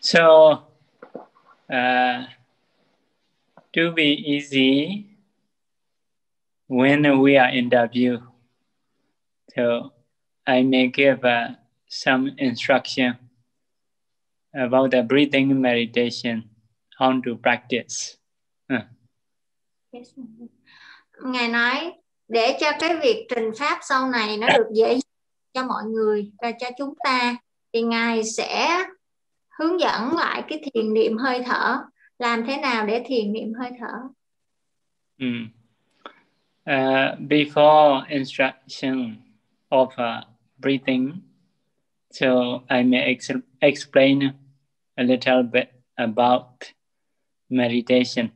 So, uh, to be easy when we are interview, so I may give uh, some instruction about the breathing meditation, how to practice. Uh. Ngài nói để cho cái việc trình pháp sau này nó được dễ cho mọi người và cho chúng ta thì ngài sẽ hướng dẫn lại cái thiền niệm hơi thở. Làm thế nào để thiền niệm hơi thở? Mm. uh, before instruction of uh, breathing so I may ex explain a little bit about meditation.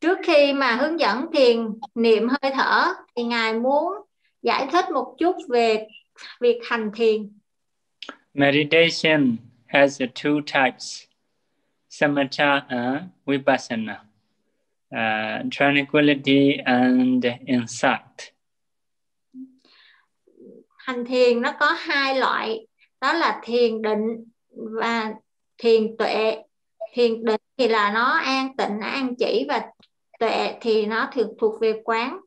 Trước khi mà hướng dẫn thiền niệm hơi thở thì ngài muốn giải thích một chút về việc hành thiền meditation has two types samatha and vipassana uh, tranquility and insight. Hành thiền nó có hai loại đó là thiền định và thiền tuệ. Thiền định thì là nó an tịnh an chỉ và tuệ thì nó thuộc thuộc về quán.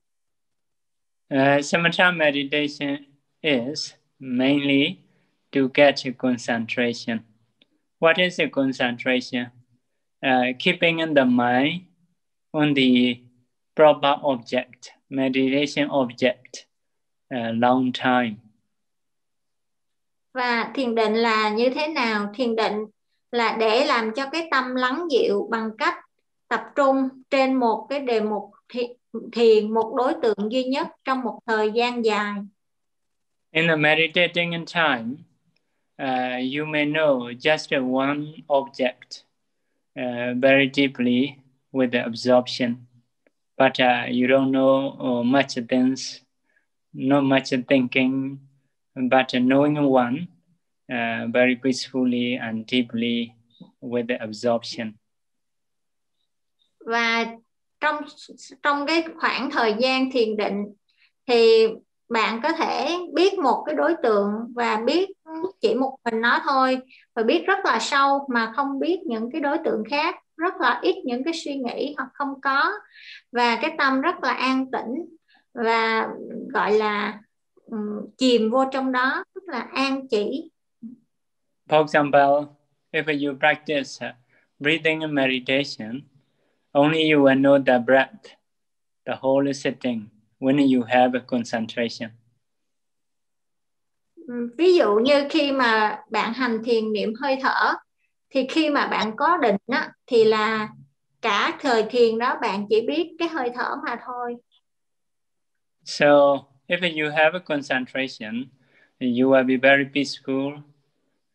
Uh, samatha meditation is mainly to get concentration. What is a concentration? Uh, keeping in the mind on the proper object meditation object uh, long time. Và thiền định là như thế nào? Thiền định là để làm cho cái tâm lắng dịu bằng cách tập trung trên một cái đề mục thiền một đối tượng duy nhất trong một thời gian dài. In the meditating in time, uh, you may know just one object uh, very deeply with the absorption, but uh, you don't know uh, much things, not much thinking, but knowing one uh, very peacefully and deeply with the absorption. và trong trong cái khoảng thời gian thiền định thì bạn có thể biết một cái đối tượng và biết chỉ một mình nó thôi và biết rất là sâu mà không biết những cái đối tượng khác rất là ít những cái suy nghĩ hoặc không có. Và cái tâm rất là an tĩnh và gọi là um, chìm vô trong đó rất là an chỉ. For example, if you practice breathing and meditation, Only you will know the breath, the whole sitting when you have a concentration. Ví dụ như khi mà bạn hành thiền niệm hơi thở thì khi mà bạn có định á, thì là cả thời thiền đó bạn chỉ biết cái hơi thở mà thôi. So if you have a concentration, you will be very peaceful.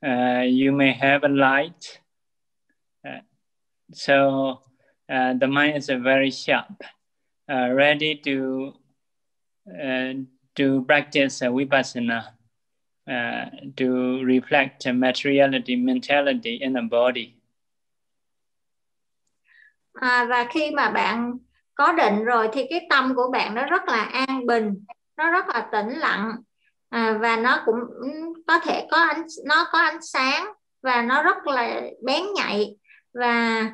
Uh, you may have a light. Uh, so uh, the mind is very sharp, uh, ready to to practice vipassana, uh, to reflect materiality, mentality in the body. À, và khi mà bạn có định rồi thì cái tâm của bạn nó rất là an bình, nó rất là tĩnh lặng. À, và nó cũng có thể có ánh nó có ánh sáng và nó rất là bén nhạy. Và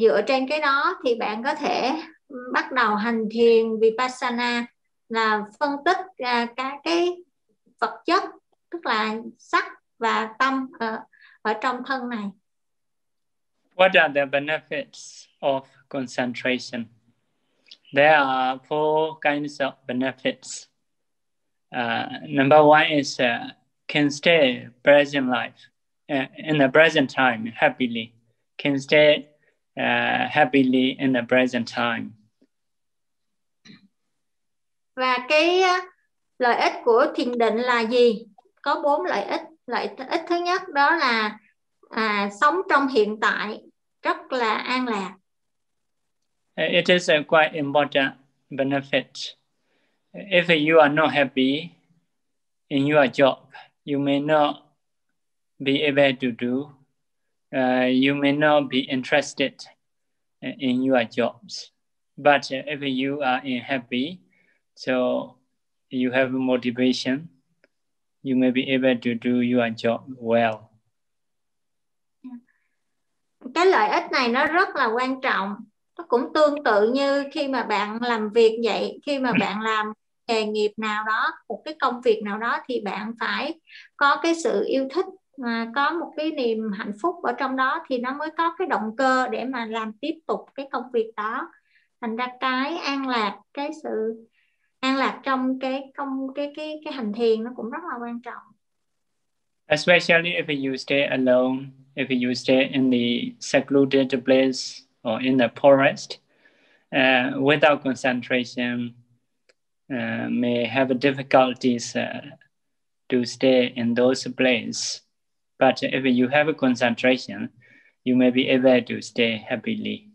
dựa trên cái đó thì bạn có thể bắt đầu hành thiền vipassana là phân tích uh, các cái vật chất tức là sắc và tâm ở, ở trong thân này. What are the benefits of concentration? There are four kinds of benefits. Uh, number one is uh, can stay present life uh, in the present time happily, can stay uh, happily in the present time. Và cái lợi ích của thiền định là gì? Có bốn lợi ích. Lợi ích thứ nhất đó là à, sống trong hiện tại rất là an lạc. Uh, it is a quite important benefit. If you are not happy in your job, you may not be able to do uh, you may not be interested uh, in your jobs. But if you are happy, so you have motivation, you may be able to do your job well. cái lợi ích này nó rất là quan trọng. Nó cũng tương tự như khi mà bạn làm việc vậy. Khi mà bạn làm nghề nghiệp nào đó một cái công việc nào đó thì bạn phải có cái sự yêu thích mà có một cái niềm hạnh phúc ở trong đó thì nó mới có cái động cơ để mà làm tiếp tục cái công việc đó. Thành ra cái an lạc cái sự an lạc trong cái công cái cái cái hành thiền nó cũng rất là quan trọng. Especially if you stay alone if you stay in the secluded place or in the forest uh, without concentration uh, may have difficulties uh, to stay in those places but if you have a concentration you may be able to stay happily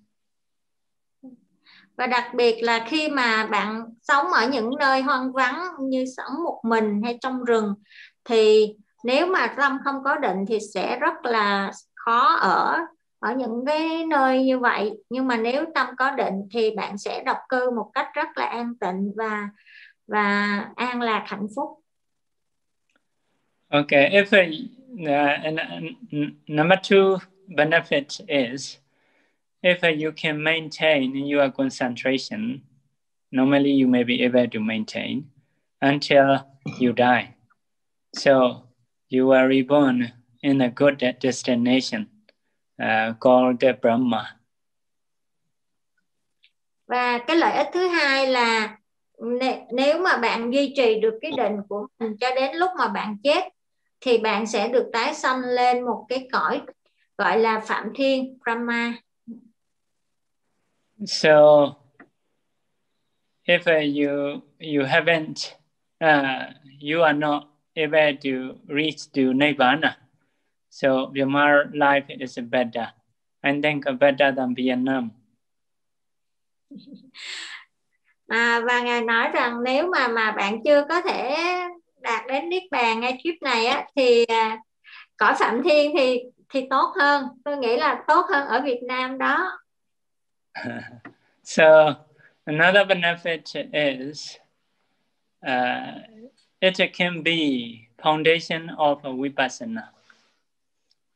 và đặc biệt là khi mà bạn sống ở những nơi hoang vắng như sống một mình hay trong rừng thì nếu mà tâm không có định thì sẽ rất là khó ở ở những cái nơi như vậy nhưng mà nếu tâm có định thì bạn sẽ độc cư một cách rất là an tịnh và và an lạc hạnh phúc. Okay, if a, uh, uh, number two benefit is if you can maintain your concentration, normally you may be able to maintain until you die. So you are reborn in a good destination uh, called the Brahma. Và cái lợi ích thứ hai là nếu mà bạn duy trì được cái định của mình cho đến lúc mà bạn chết thì bạn sẽ được tái sanh lên một cái cõi gọi là phạm thiên Brahma. So, if uh, you you haven't, uh, you are not able to reach to nirvana, so your life is better. I think better than Vietnam. À, và ngài nói rằng nếu mà mà bạn chưa có thể đạt đến niết bàn ngay kiếp này á thì à, cõi phạm thiên thì thì tốt hơn tôi nghĩ là tốt hơn ở Việt Nam đó so another benefit is uh, it can be foundation of vipassana.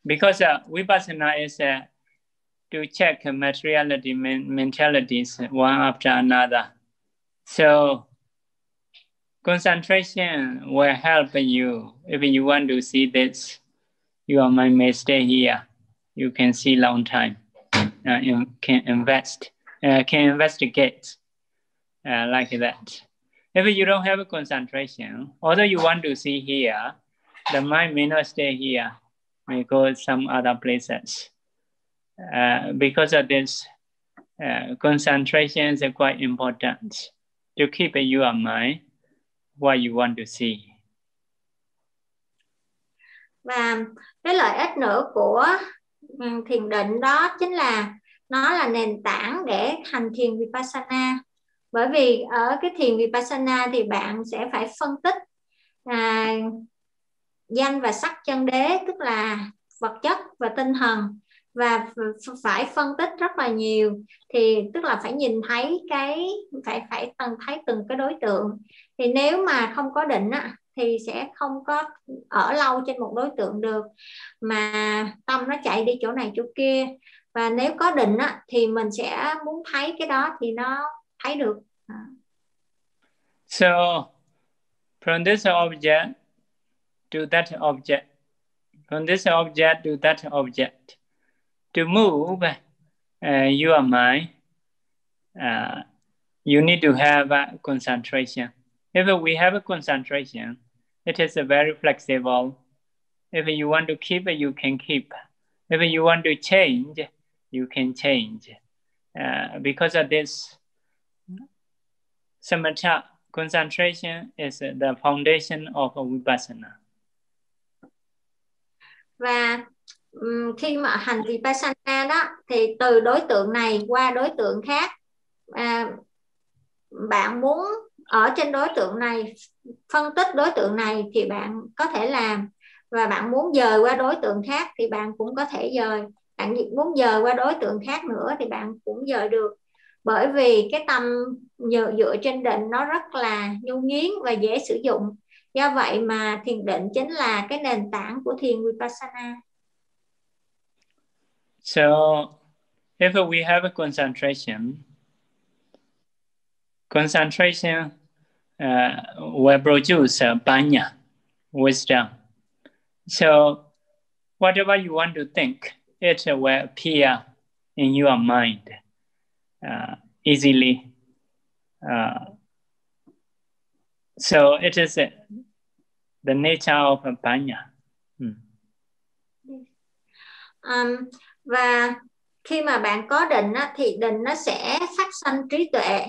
Because uh, vipassana is uh, to check materiality mentalities one after another. So concentration will help you. If you want to see this your mind may stay here. You can see long time uh, can invest, uh, can investigate uh, like that. If you don't have a concentration, although you want to see here, the mind may not stay here, may go some other places. Uh, because of this, uh, concentration is quite important to keep in your mind what you want to see. Và cái lợi ích nữa của Ừ, thiền định đó chính là nó là nền tảng để hành thiền vipassana. Bởi vì ở cái thiền vipassana thì bạn sẽ phải phân tích à, danh và sắc chân đế tức là vật chất và tinh thần và phải phân tích rất là nhiều. Thì tức là phải nhìn thấy cái phải phải từng thấy từng cái đối tượng. Thì nếu mà không có định á, thì sẽ không có ở lâu trên một đối tượng được. Mà tâm nó chạy đi chỗ này chỗ kia và nếu có định á, thì mình sẽ muốn thấy cái đó thì nó thấy được. À. So from this object to that object from this object to that object to move uh, your mind uh, you need to have a concentration. If we have a concentration It is very flexible. If you want to keep, you can keep. If you want to change, you can change. Uh, because of this, samatha concentration is the foundation of vipassana. Và um, khi mà hành vipassana đó thì từ đối tượng này qua đối tượng khác à, bạn muốn ở trên đối tượng này phân tích đối tượng này thì bạn có thể làm. Và bạn muốn dời qua đối tượng khác thì bạn cũng có thể dời. Bạn muốn dời qua đối tượng khác nữa thì bạn cũng dời được. Bởi vì cái tâm nhờ dựa trên định nó rất là nhu nghiến và dễ sử dụng. Do vậy mà thiền định chính là cái nền tảng của thiền vipassana. So if we have a concentration, concentration will produce uh, banya, wisdom. So whatever you want to think, it will appear in your mind uh, easily. Uh, so it is uh, the nature of banya. Hmm. Um, và khi mà bạn có định á, thì định nó sẽ phát trí tuệ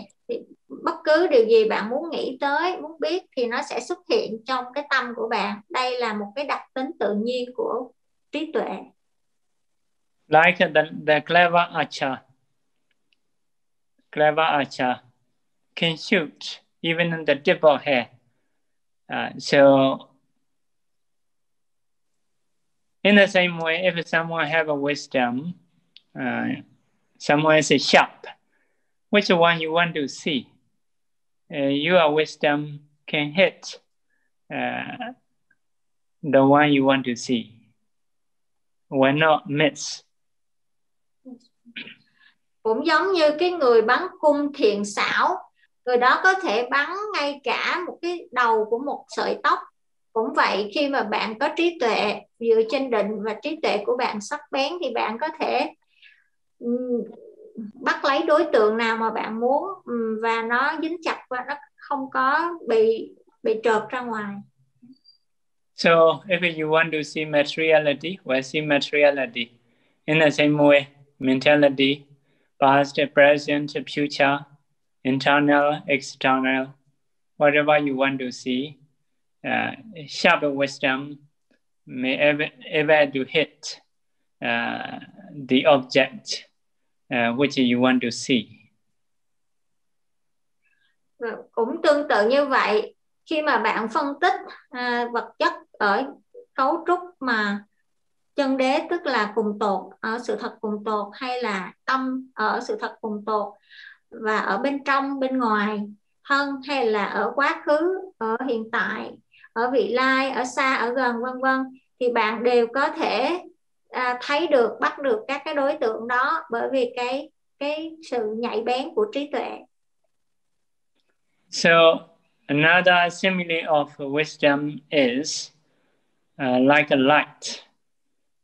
bất cứ điều gì bạn muốn nghĩ tới muốn biết thì nó sẽ xuất hiện trong cái tâm của bạn. Đây là một cái đặc tính tự nhiên của trí tuệ. Like the, the clever archer. Clever archer can shoot even in the tip of hair uh, so in the same way if someone have a wisdom uh, someone is sharp which one you want to see. Uh, your wisdom can hit uh, the one you want to see. Will not miss. Cũng giống như cái người bắn cung thiện xảo, người đó có thể bắn ngay cả một cái đầu của một sợi tóc. Cũng vậy khi mà bạn có trí tuệ dựa trên định và trí tuệ của bạn sắc bén thì bạn có thể bắt lấy đối tượng nào mà bạn muốn ừ, và nó dính chặt và nó không có bị bị trượt ra ngoài. So if you want to see materiality, well, see materiality. In the same way, mentality, past, present, future, internal, external, whatever you want to see, uh, sharp wisdom may ever, ever to hit uh, the object Ờ, uh, which you want to see. Ừ, cũng tương tự như vậy, khi mà bạn phân tích uh, vật chất ở cấu trúc mà chân đế tức là cùng tột ở sự thật cùng tột hay là tâm ở sự thật cùng tột và ở bên trong bên ngoài thân hay là ở quá khứ ở hiện tại ở vị lai ở xa ở gần vân vân thì bạn đều có thể thấy được bắt được các cái đối tượng đó bởi vì cái cái sự nhạy bén của trí tuệ. So another simile of wisdom is uh, like a light,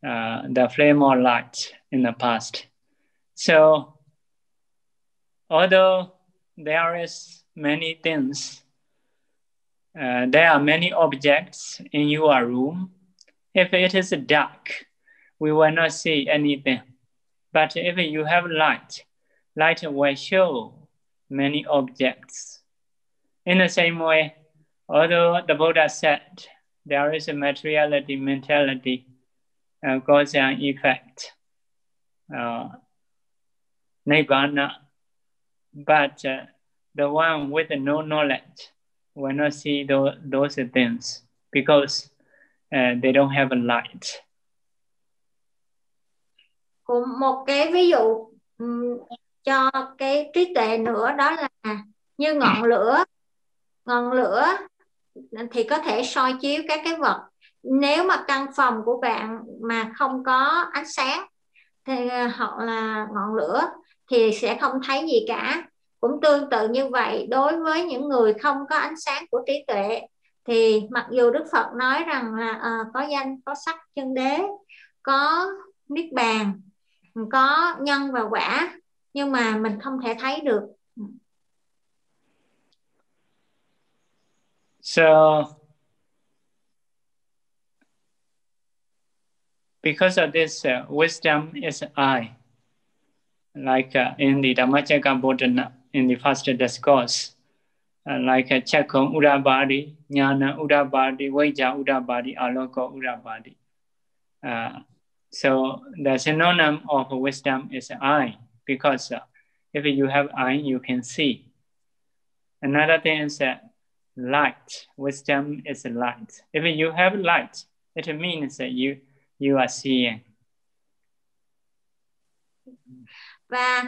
uh, the flame of light in the past. So although there is many things, uh, there are many objects in your room. If it is dark, we will not see anything. But if you have light, light will show many objects. In the same way, although the Buddha said there is a materiality, mentality, uh, cause and effect, uh, nibbana, but uh, the one with no knowledge will not see those, those things because uh, they don't have a light. Một cái ví dụ cho cái trí tuệ nữa đó là như ngọn lửa. Ngọn lửa thì có thể soi chiếu các cái vật. Nếu mà căn phòng của bạn mà không có ánh sáng thì hoặc là ngọn lửa thì sẽ không thấy gì cả. Cũng tương tự như vậy đối với những người không có ánh sáng của trí tuệ thì mặc dù Đức Phật nói rằng là à, có danh có sắc chân đế có niết bàn có nhân và quả nhưng mà mình không thể thấy được so because of this uh, wisdom is I like uh, in the Dhammacakkappavattana in the first discourse uh, like uh, Chakkam Udabadi, Jnana Udabadi, Vaija Udabadi, Aloko Udabadi. Uh, So the synonym of wisdom is eye, because uh, if you have eye, you can see. Another thing is that light. Wisdom is light. If you have light, it means that you you are seeing. Và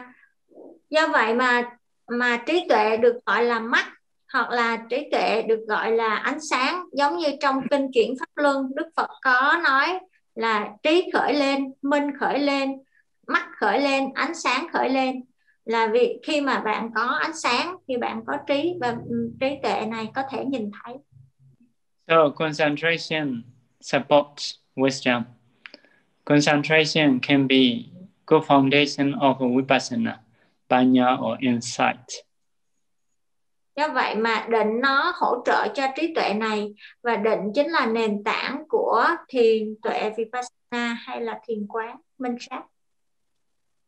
do vậy mà mà trí tuệ được gọi là mắt hoặc là trí tuệ được gọi là ánh sáng giống như trong kinh chuyển pháp luân đức phật có nói là trí khởi lên, minh khởi lên, mắt khởi lên, ánh sáng khởi lên. Là vì khi mà bạn có ánh sáng thì bạn có trí và trí tuệ này, có thể nhìn thấy. So, concentration supports wisdom. Concentration can be good foundation of vipassana panya or insight do vậy mà định nó hỗ trợ cho trí tuệ này và định chính là nền tảng của thiền tuệ vipassana hay là thiền quán minh sát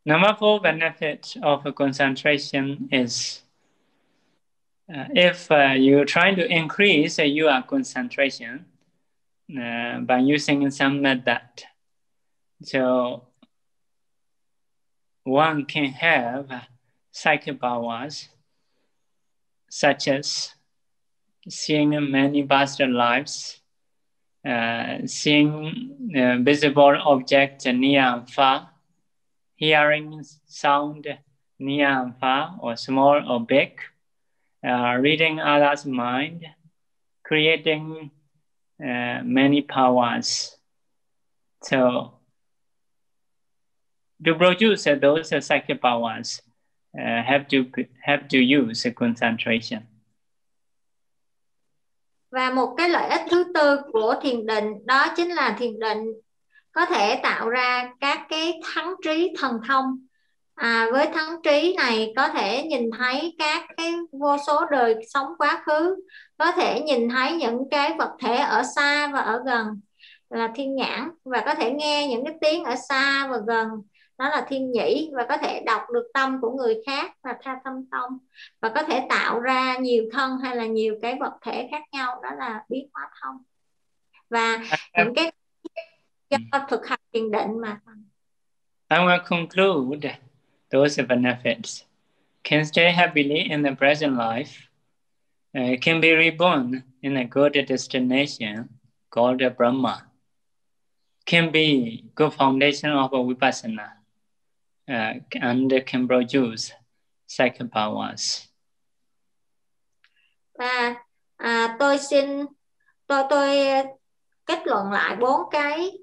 Number four benefit of concentration is uh, if uh, you try to increase uh, your concentration uh, by using some method. So one can have psychic powers such as seeing many past lives, uh, seeing uh, visible objects near and far, hearing sound near and far or small or big, uh, reading others' mind, creating uh, many powers. So to produce those psychic powers, uh, have to have to use concentration. Và một cái lợi ích thứ tư của thiền định đó chính là thiền định có thể tạo ra các cái thắng trí thần thông à, với thắng trí này có thể nhìn thấy các cái vô số đời sống quá khứ có thể nhìn thấy những cái vật thể ở xa và ở gần là thiên nhãn và có thể nghe những cái tiếng ở xa và gần đó là thiên nhĩ và có thể đọc được tâm của người khác và tha tâm tông và có thể tạo ra nhiều thân hay là nhiều cái vật thể khác nhau đó là biến hóa thông và những cái do thực hành thiền định mà. I will conclude those benefits can stay happily in the present life, uh, can be reborn in a good destination called Brahma, can be good foundation of vipassana, uh, and can produce psychic powers. Và à, tôi xin tôi tôi kết luận lại bốn cái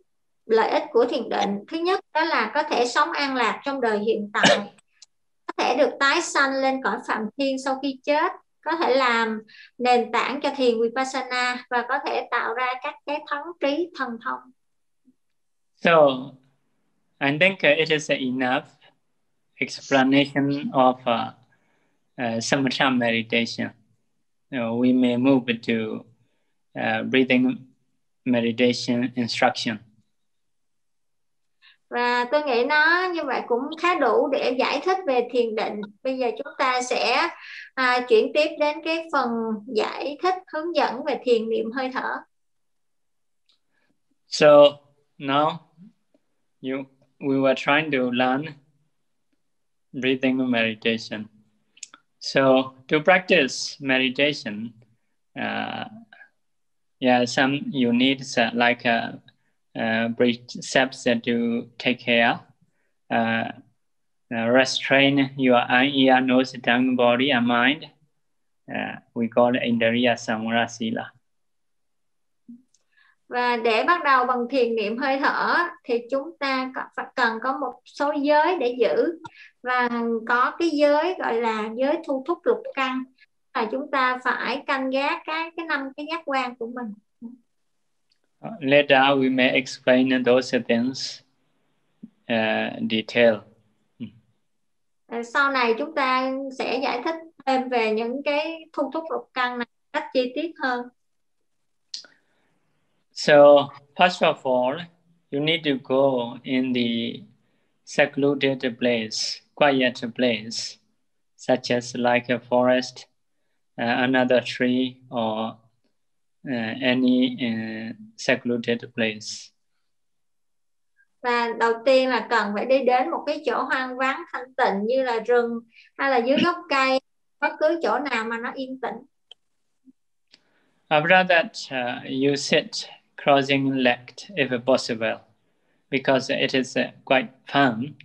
lợi ích của thiền định thứ nhất đó là có thể sống an lạc trong đời hiện tại có thể được tái sanh lên cõi phạm thiên sau khi chết có thể làm nền tảng cho thiền vipassana và có thể tạo ra các cái thắng trí thần thông so I think it is enough explanation of uh, uh, samatha meditation. Know, we may move to uh, breathing meditation instruction. Và tôi nghĩ nó như vậy cũng khá đủ để giải thích về thiền định. Bây giờ chúng ta sẽ à, chuyển tiếp đến cái phần giải thích hướng dẫn về thiền niệm hơi thở. So now you we were trying to learn breathing meditation so to practice meditation uh, yeah some you need uh, like a uh, that to take care, uh, uh, restrain your eye, ear, nose, tongue, body, and mind. Uh, we call it Indriya Samvara Sila. Và để bắt đầu bằng thiền niệm hơi thở thì chúng ta cần có một số giới để giữ và có cái giới gọi là giới thu thúc lục căn là chúng ta phải canh gác cái cái năm cái giác quan của mình. later we may explain those things uh, detail. Sau này chúng ta sẽ giải thích thêm về những cái thu thúc lục căn này cách chi tiết hơn. So first of all, you need to go in the secluded place, quiet place, such as like a forest, uh, another tree, or uh, any uh, secluded place. Và đầu tiên là cần phải đi đến một cái chỗ hoang vắng thanh tịnh như là rừng hay là dưới gốc cây, bất cứ chỗ nào mà nó yên tĩnh. After that, uh, you sit crossing legged if possible, because it is uh, quite fun.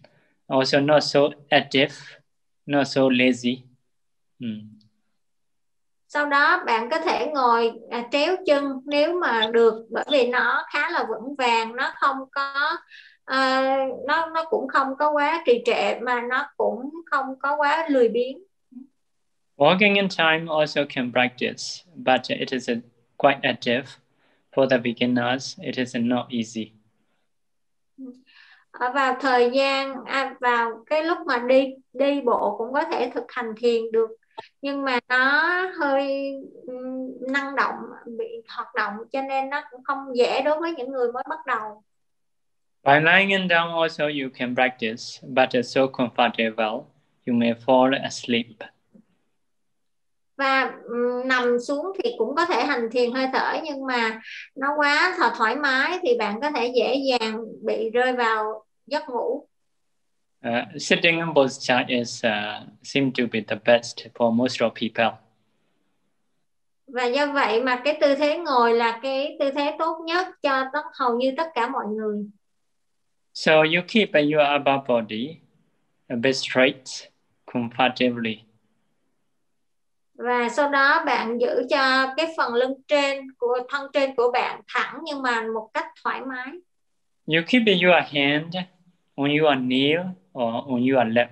Also, not so active, not so lazy. Mm sau đó bạn có thể ngồi à, tréo chân nếu mà được bởi vì nó khá là vững vàng nó không có uh, nó nó cũng không có quá trì trệ mà nó cũng không có quá lười biếng Walking in time also can practice, but it is a quite active. For the beginners, it is not easy. ở vào thời gian à, vào cái lúc mà đi đi bộ cũng có thể thực hành thiền được nhưng mà nó hơi năng động bị hoạt động cho nên nó cũng không dễ đối với những người mới bắt đầu By lying down also you can practice, but it's so comfortable you may fall asleep. Và nằm xuống thì cũng có thể hành thiền hơi thở nhưng mà nó quá thoải mái thì bạn có thể dễ dàng bị rơi vào giấc ngủ. Uh, sitting in posture is uh, seem to be the best for most of people. Và do vậy mà cái tư thế ngồi là cái tư thế tốt nhất cho tất hầu như tất cả mọi người. So you keep your upper body a bit straight, comfortably. Và sau đó bạn giữ cho cái phần lưng trên của thân trên của bạn thẳng nhưng mà một cách thoải mái. You keep your hand on your knee or on your lap,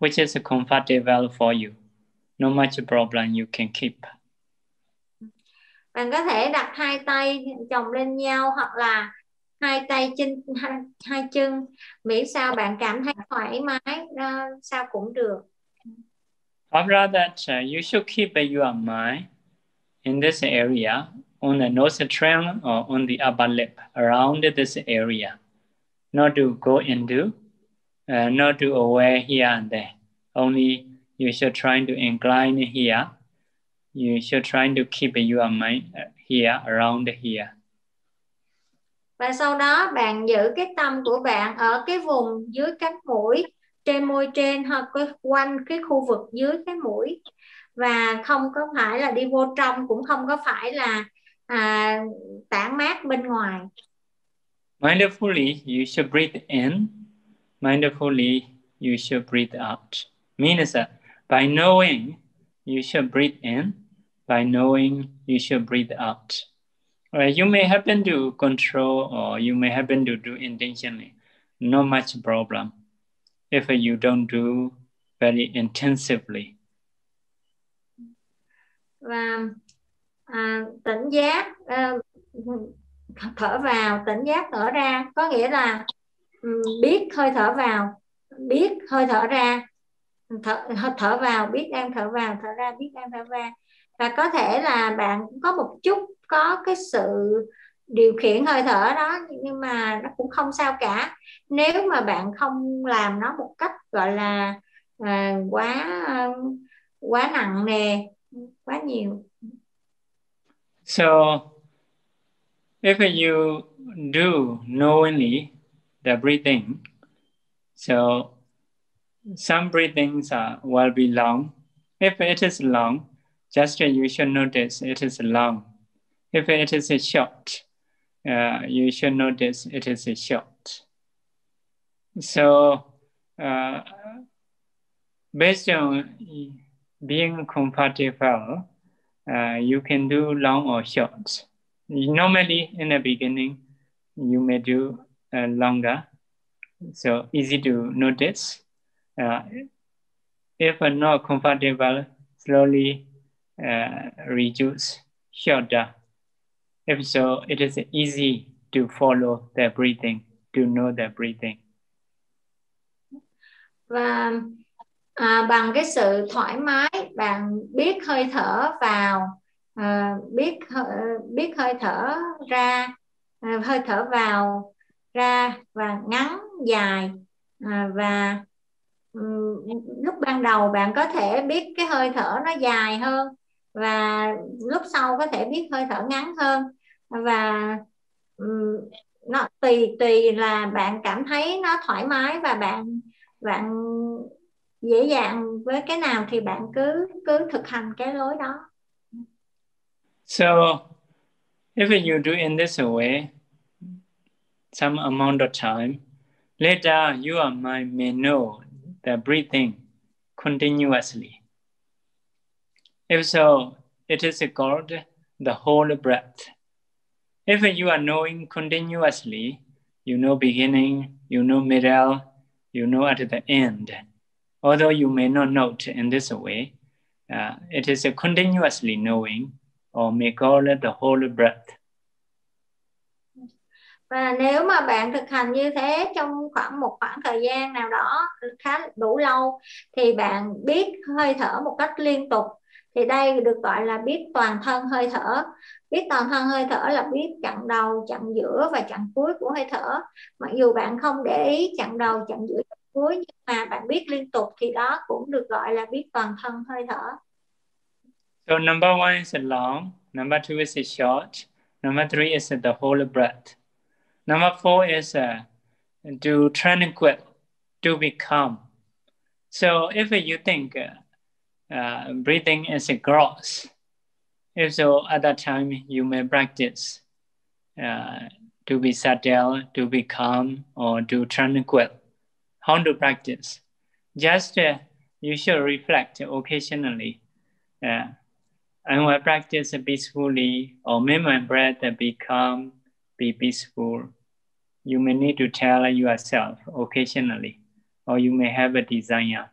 which is comfortable for you. No much problem you can keep. Bạn có thể đặt hai tay chồng lên nhau hoặc là hai tay trên hai, hai chân miễn sao bạn cảm thấy thoải mái sao cũng được. After that, uh, you should keep your mind in this area on the nose nostril or on the upper lip around this area. not to go into, uh, not to away here and there. Only you should try to incline here. You should try to keep your mind uh, here, around here. Và sau đó bạn giữ cái tâm của bạn ở cái vùng dưới cánh mũi, trên môi trên hoặc cái quanh cái khu vực dưới cái mũi và không có phải là đi vô trong cũng không có phải là à, tản mát bên ngoài. Mindfully, you should breathe in. Mindfully, you should breathe out. Means that by knowing, you should breathe in. By knowing, you should breathe out. Right? You may happen to control or you may happen to do intentionally. No much problem if you don't do very intensively. Và à, tỉnh giác à, thở vào tỉnh giác thở ra có nghĩa là ừ, biết hơi thở vào biết hơi thở ra thở, thở vào biết đang thở vào thở ra biết đang thở ra và có thể là bạn có một chút có cái sự điều khiển hơi thở đó nhưng mà nó cũng không sao cả nếu mà bạn không làm nó một cách gọi là à, quá quá nặng nề quá nhiều so if you do knowingly the breathing, so some breathings are, will be long. If it is long, just you should notice it is long. If it is short, uh, you should notice it is a short. So, uh, based on being compatible, uh, you can do long or short. Normally, in the beginning, you may do uh, longer, so easy to notice. Uh, if not comfortable, slowly uh, reduce shorter. If so, it is easy to follow the breathing, to know the breathing. Và à, bằng cái sự thoải mái, bạn biết hơi thở vào à, biết biết hơi thở ra à, hơi thở vào ra và ngắn dài à, và um, lúc ban đầu bạn có thể biết cái hơi thở nó dài hơn và lúc sau có thể biết hơi thở ngắn hơn và nó tùy tùy là bạn cảm thấy nó thoải mái và bạn bạn dễ dàng với cái nào thì bạn cứ cứ thực hành cái lối đó So if you do in this way, some amount of time, later your mind may know the breathing continuously. If so, it is called the whole breath. If you are knowing continuously, you know beginning, you know middle, you know at the end. Although you may not note in this way, uh, it is a continuously knowing, or may call it the whole breath. và nếu mà bạn thực hành như thế trong khoảng một khoảng thời gian nào đó khá đủ lâu thì bạn biết hơi thở một cách liên tục thì đây được gọi là biết toàn thân hơi thở biết toàn thân hơi thở là biết chặn đầu chặn giữa và chặn cuối của hơi thở mặc dù bạn không để ý chặn đầu chặn giữa chặn cuối nhưng mà bạn biết liên tục thì đó cũng được gọi là biết toàn thân hơi thở So number one is long, number two is short, number three is the whole breath. Number four is uh, to tranquil, to become. So if you think uh, uh, breathing is a gross, if so, at that time you may practice uh, to be settled, to be calm, or to tranquil. How to practice? Just uh, you should reflect occasionally. Uh, I will practice peacefully, or make my breath be calm, be peaceful. You may need to tell yourself occasionally, or you may have a desire.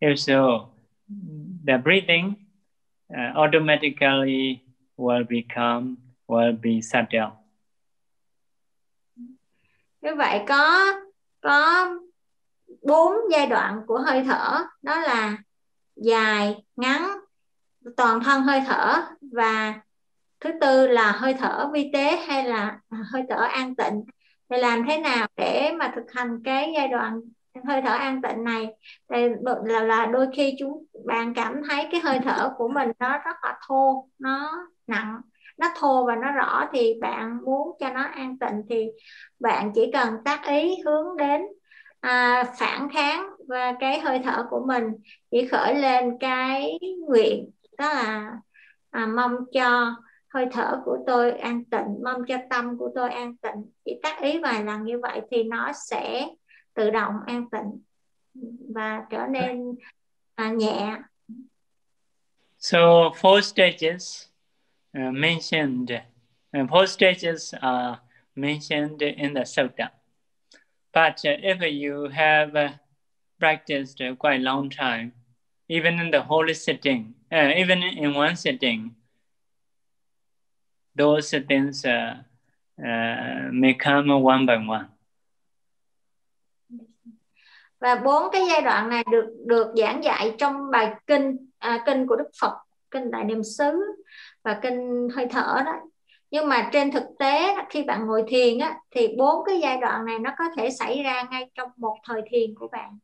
If so, the breathing uh, automatically will become, will be settled. Như vậy có có bốn giai đoạn của hơi thở. Đó là dài, ngắn, toàn thân hơi thở. Và thứ tư là hơi thở vi tế hay là hơi thở an tịnh. Thì làm thế nào để mà thực hành cái giai đoạn hơi thở an tịnh này. Thì là, là đôi khi chúng bạn cảm thấy cái hơi thở của mình nó rất là thô nó nặng nó thô và nó rõ thì bạn muốn cho nó an tịnh thì bạn chỉ cần tác ý hướng đến à, phản kháng và cái hơi thở của mình chỉ khởi lên cái nguyện đó là à, mong cho hơi thở của tôi an tịnh mong cho tâm của tôi an tịnh. Chỉ tác ý vài lần như vậy thì nó sẽ tự động an tịnh và trở nên à, nhẹ So four stages uh, mentioned, and four stages are mentioned in the sutta. But uh, if you have uh, practiced quite a long time, even in the holy sitting, uh, even in one sitting, those things uh, uh, may come one by one. Và bốn cái giai đoạn này được được giảng dạy trong bài kinh à, kinh của Đức Phật, kinh Đại Niệm xứ và kinh hơi thở đó. Nhưng mà trên thực tế khi bạn ngồi thiền á thì bốn cái giai đoạn này nó có thể xảy ra ngay trong một thời thiền của bạn.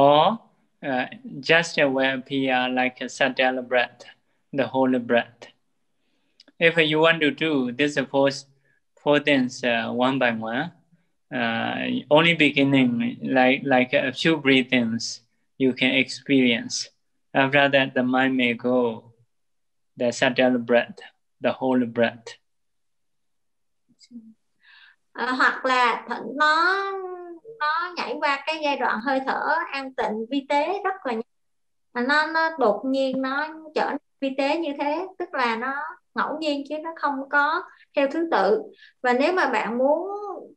Or uh, just where appear like a subtle breath, the whole breath. if you want to do this four, four things uh, one by one, uh, only beginning like like a few breathings you can experience. After that, the mind may go the subtle breath, the whole breath. À, hoặc là nó nó nhảy qua cái giai đoạn hơi thở an tịnh vi tế rất là nó nó đột nhiên nó trở vi tế như thế tức là nó ngẫu nhiên chứ nó không có theo thứ tự. Và nếu mà bạn muốn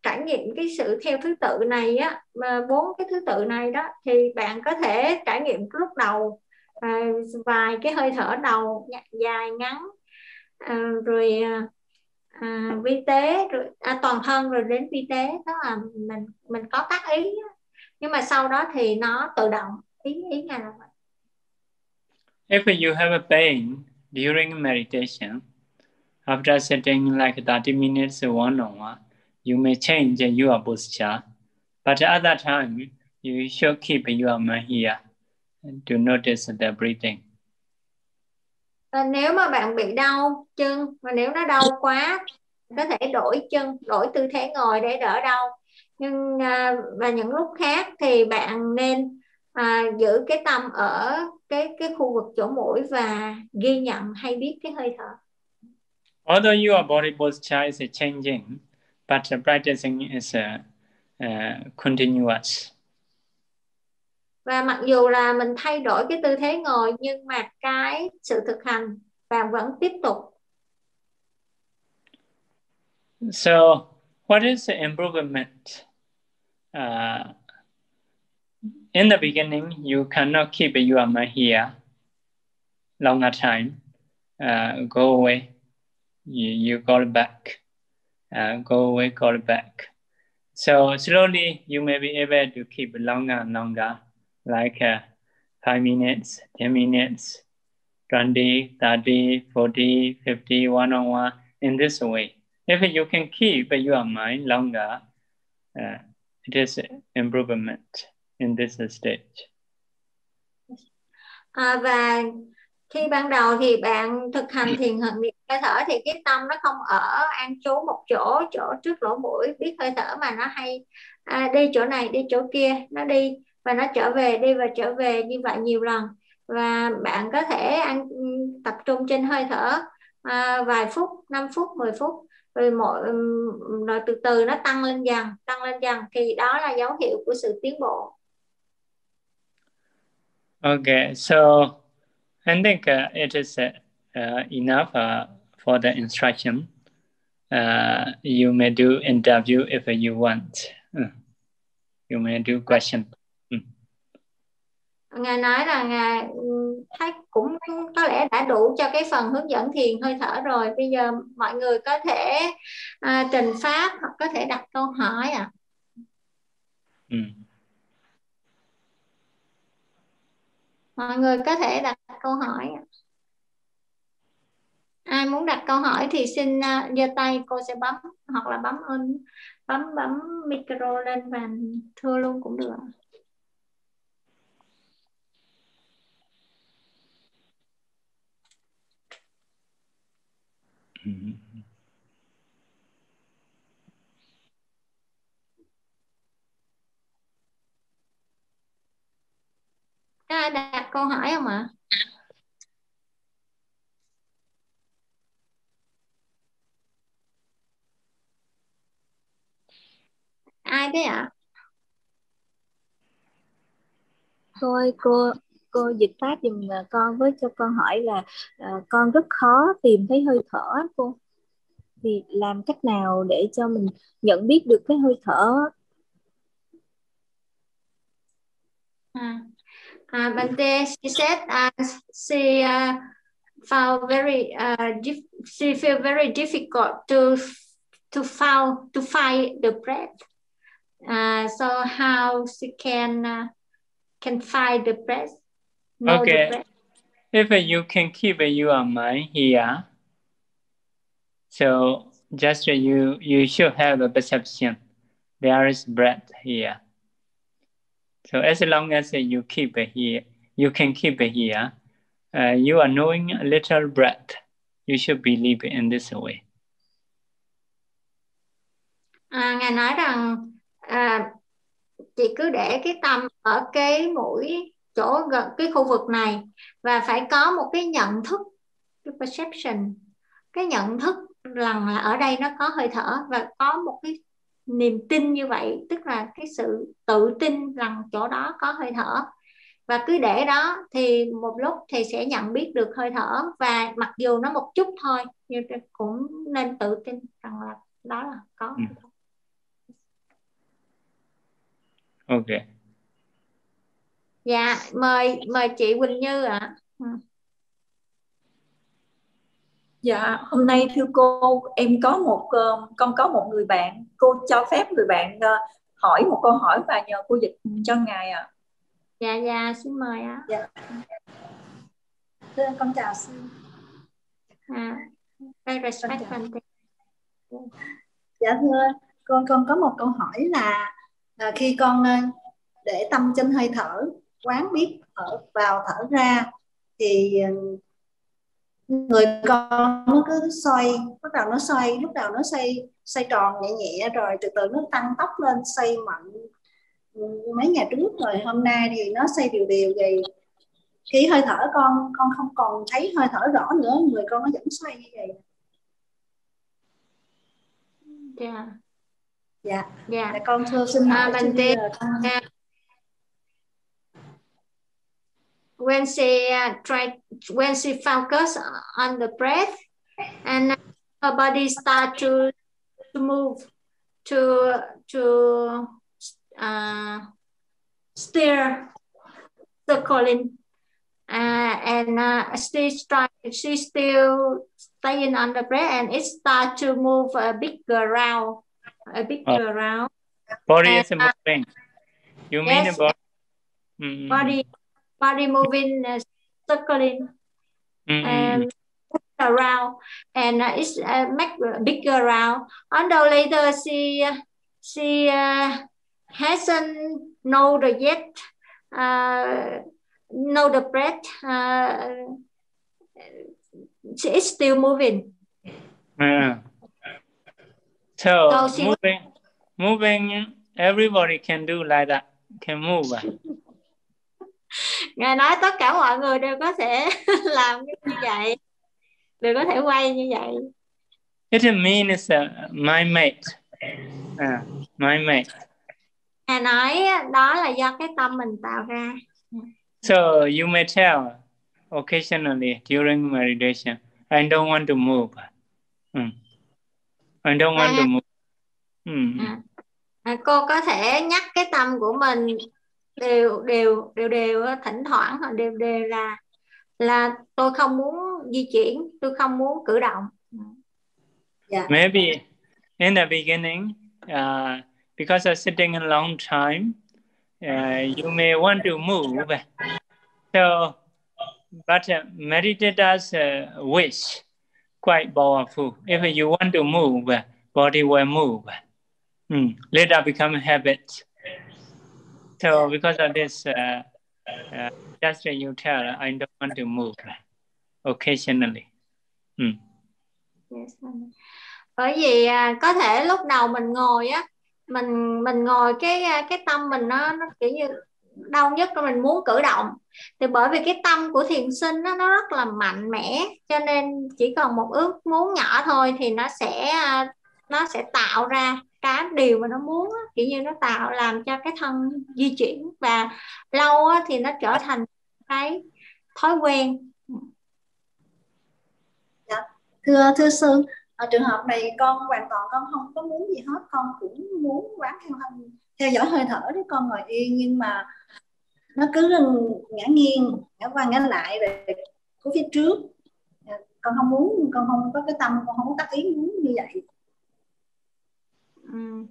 trải nghiệm cái sự theo thứ tự này á mà bốn cái thứ tự này đó thì bạn có thể trải nghiệm lúc đầu à, vài cái hơi thở đầu dài ngắn à, rồi à, à, vi tế rồi à, toàn thân rồi đến vi tế. Đó là mình mình có tác ý nhưng mà sau đó thì nó tự động. Ý ý ngay là vậy. If you have a pain during meditation, after sitting like 30 minutes one on one, you may change your posture. But at that time, you should keep your mind here to notice the breathing. À, nếu mà bạn bị đau chân mà nếu nó đau quá có thể đổi chân đổi tư thế ngồi để đỡ đau nhưng à, và những lúc khác thì bạn nên à, giữ cái tâm ở cái cái khu vực chỗ mũi và ghi nhận hay biết cái hơi thở. Although your body posture is changing, but practicing is uh, uh, continuous. Và mặc dù là mình thay đổi cái tư thế ngồi nhưng mà cái sự thực hành bạn vẫn tiếp tục. So what is the improvement? Uh, in the beginning, you cannot keep your mind here longer time. Uh, go away. You, you go back. Uh, go away, go back. So slowly, you may be able to keep longer and longer, like uh, 5 minutes, 10 minutes, 20, 30, 40, 50, one on one, in this way. If you can keep your mind longer, uh, it is improvement in this stage. À, và khi ban đầu thì bạn thực hành thiền hận niệm hơi thở thì cái tâm nó không ở an trú một chỗ chỗ trước lỗ mũi biết hơi thở mà nó hay à, đi chỗ này đi chỗ kia nó đi và nó trở về đi và trở về như vậy nhiều lần. Và bạn có thể ăn tập trung trên hơi thở à, vài phút 5 phút 10 phút rồi mỗi rồi từ từ nó tăng lên dần tăng lên dần. Thì đó là dấu hiệu của sự tiến bộ. Okay, so I think uh, it is uh, enough uh, for the instruction. Uh, you may do interview if you want. Uh, you may do question. ngài nói là ngài thấy cũng có lẽ đã đủ cho cái phần hướng dẫn thiền hơi thở rồi bây giờ mọi người có thể uh, trình pháp hoặc có thể đặt câu hỏi ạ à. ừ. Mọi người có thể đặt câu hỏi ai muốn đặt câu hỏi thì xin uh, giơ tay cô sẽ bấm hoặc là bấm ơn bấm bấm micro lên và thưa luôn cũng được. Ừ. Có ai đặt câu hỏi không ạ? Ai thế ạ? Thôi cô cô dịch pháp dùm à, con với cho con hỏi là uh, con rất khó tìm thấy hơi thở cô thì làm cách nào để cho mình nhận biết được cái hơi thở à, à Bante she said uh, she uh, found very uh, she feel very difficult to to found to find the breath uh, so how she can uh, can find the breath okay. If you can keep your mind here, so just you you should have a perception. There is breath here. So as long as you keep it here, you can keep it here. Uh, you are knowing a little breath. You should believe in this way. À, ngài nói rằng à, chị cứ để cái tâm ở cái mũi chỗ gần cái khu vực này và phải có một cái nhận thức cái perception cái nhận thức rằng là ở đây nó có hơi thở và có một cái niềm tin như vậy tức là cái sự tự tin rằng chỗ đó có hơi thở và cứ để đó thì một lúc thì sẽ nhận biết được hơi thở và mặc dù nó một chút thôi nhưng cũng nên tự tin rằng là đó là có ừ. ok dạ mời mời chị Quỳnh Như ạ à. Dạ hôm nay thưa cô em có một uh, con có một người bạn cô cho phép người bạn uh, hỏi một câu hỏi và nhờ cô dịch cho ngài ạ. À. dạ dạ xin mời ạ. Dạ. Thưa con chào sư. À I respect dạ thưa con con có một câu hỏi là à, khi con để tâm trên hơi thở quán biết thở vào thở ra thì người con nó cứ xoay bắt đầu nó xoay lúc đầu nó xoay xoay tròn nhẹ nhẹ rồi từ từ nó tăng tốc lên xoay mạnh. Mấy ngày trước rồi hôm nay thì nó xoay đều đều vậy. Khi hơi thở con con không còn thấy hơi thở rõ nữa người con nó vẫn xoay như vậy. Dạ. Dạ. Dạ. Con thưa xin à, mình con... when she uh, tried when she focus on the breath and her body start to to move to to uh, steer circling uh, and uh, still try, she still staying on the breath and it start to move a bigger round a bigger Oh. round Body And, is moving. You mean yes. about mm, body body moving uh, circling mm, mm, and around and uh, it's uh, make a bigger round although later she she uh, hasn't know the yet uh, know the breath uh, she is still moving mm. So So she- moving, moving. Everybody can do like that. Can move. À? ngài nói tất cả mọi người đều có thể làm như vậy đều có thể quay như vậy It means uh, my mate. Uh, my mate. ngài nói đó là do cái tâm mình tạo ra So you may tell occasionally during meditation, I don't want to move. Mm. I don't want to À. move. Mm. À. À, cô có thể nhắc cái tâm của mình đều đều đều đều á, thỉnh thoảng hoặc đều đều là là tôi không muốn di chuyển tôi không muốn cử động dạ Maybe in the beginning, uh, because of sitting a long time, uh, you may want to move. So, but uh, meditators uh, wish quite powerful. If you want to move, body will move. Mm. Later become habit. So because of this, uh, uh, just you tell, I don't want to move occasionally. Mm. Yes. bởi vì à, có thể lúc đầu mình ngồi á mình mình ngồi cái à, cái tâm mình nó nó kiểu như đau nhất là mình muốn cử động thì bởi vì cái tâm của thiền sinh đó, nó rất là mạnh mẽ cho nên chỉ cần một ước muốn nhỏ thôi thì nó sẽ à, nó sẽ tạo ra cái điều mà nó muốn á, kiểu như nó tạo làm cho cái thân di chuyển và lâu á, thì nó trở thành cái thói quen. Dạ. Thưa thưa sư ở trường hợp này con hoàn toàn con không có muốn gì hết con cũng muốn quán theo hình theo dõi hơi thở để con ngồi yên nhưng mà nó cứ ngã nghiêng ngã qua ngã lại về của phía trước. Dạ, con không muốn con không có cái tâm con không có tác ý muốn như vậy. Mm.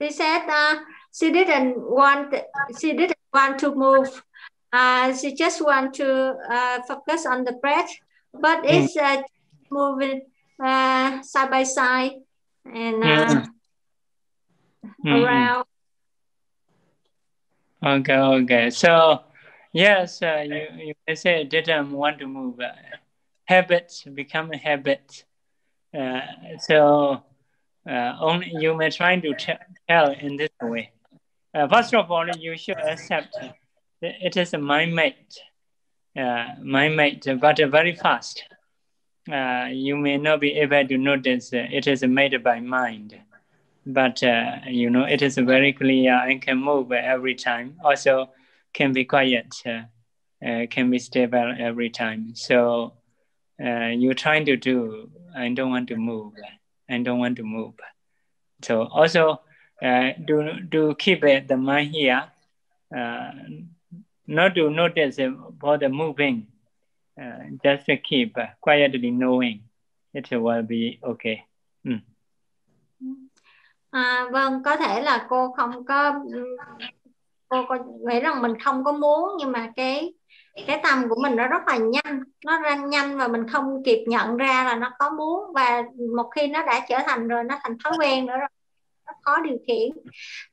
She said uh, she didn't want she didn't want to move. Uh, she just want to uh, focus on the breath, but it's uh, moving uh, side by side and uh, Mm. around. Okay, okay. So, yes, uh, you, you say didn't want to move. Uh, habits become a habit. Uh, so, uh, only you may try to tell in this way. Uh, first of all, you should accept it is my mate, uh, my mate, but very fast. Uh, you may not be able to notice it is made by mind but uh, you know it is very clear and can move every time also can be quiet uh, can be stable every time so you're trying to do i don't want to move and don't want to move. So also uh, do do keep uh, the mind here uh, not to notice uh, about for the moving uh, just to keep uh, quietly knowing. It will be okay. Mm. À, vâng, có thể là cô không có cô có nghĩ rằng mình không có muốn nhưng mà cái cái tâm của mình nó rất là nhanh, nó ra nhanh và mình không kịp nhận ra là nó có muốn. Và một khi nó đã trở thành rồi nó thành thói quen nữa rồi nó khó điều khiển.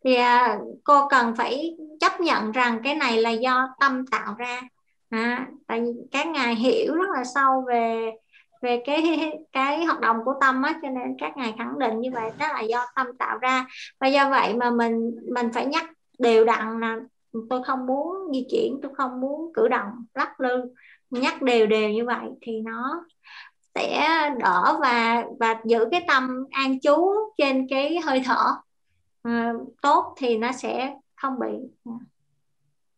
Thì à, cô cần phải chấp nhận rằng cái này là do tâm tạo ra. À, tại vì các ngài hiểu rất là sâu về về cái cái hoạt động của tâm á cho nên các ngài khẳng định như vậy đó là do tâm tạo ra. Và do vậy mà mình mình phải nhắc đều đặn là tôi không muốn di chuyển tôi không muốn cử động lắc lư. Nhắc đều đều như vậy thì nó sẽ đỡ và và giữ cái tâm an trú trên cái hơi thở. À, tốt thì nó sẽ không bị.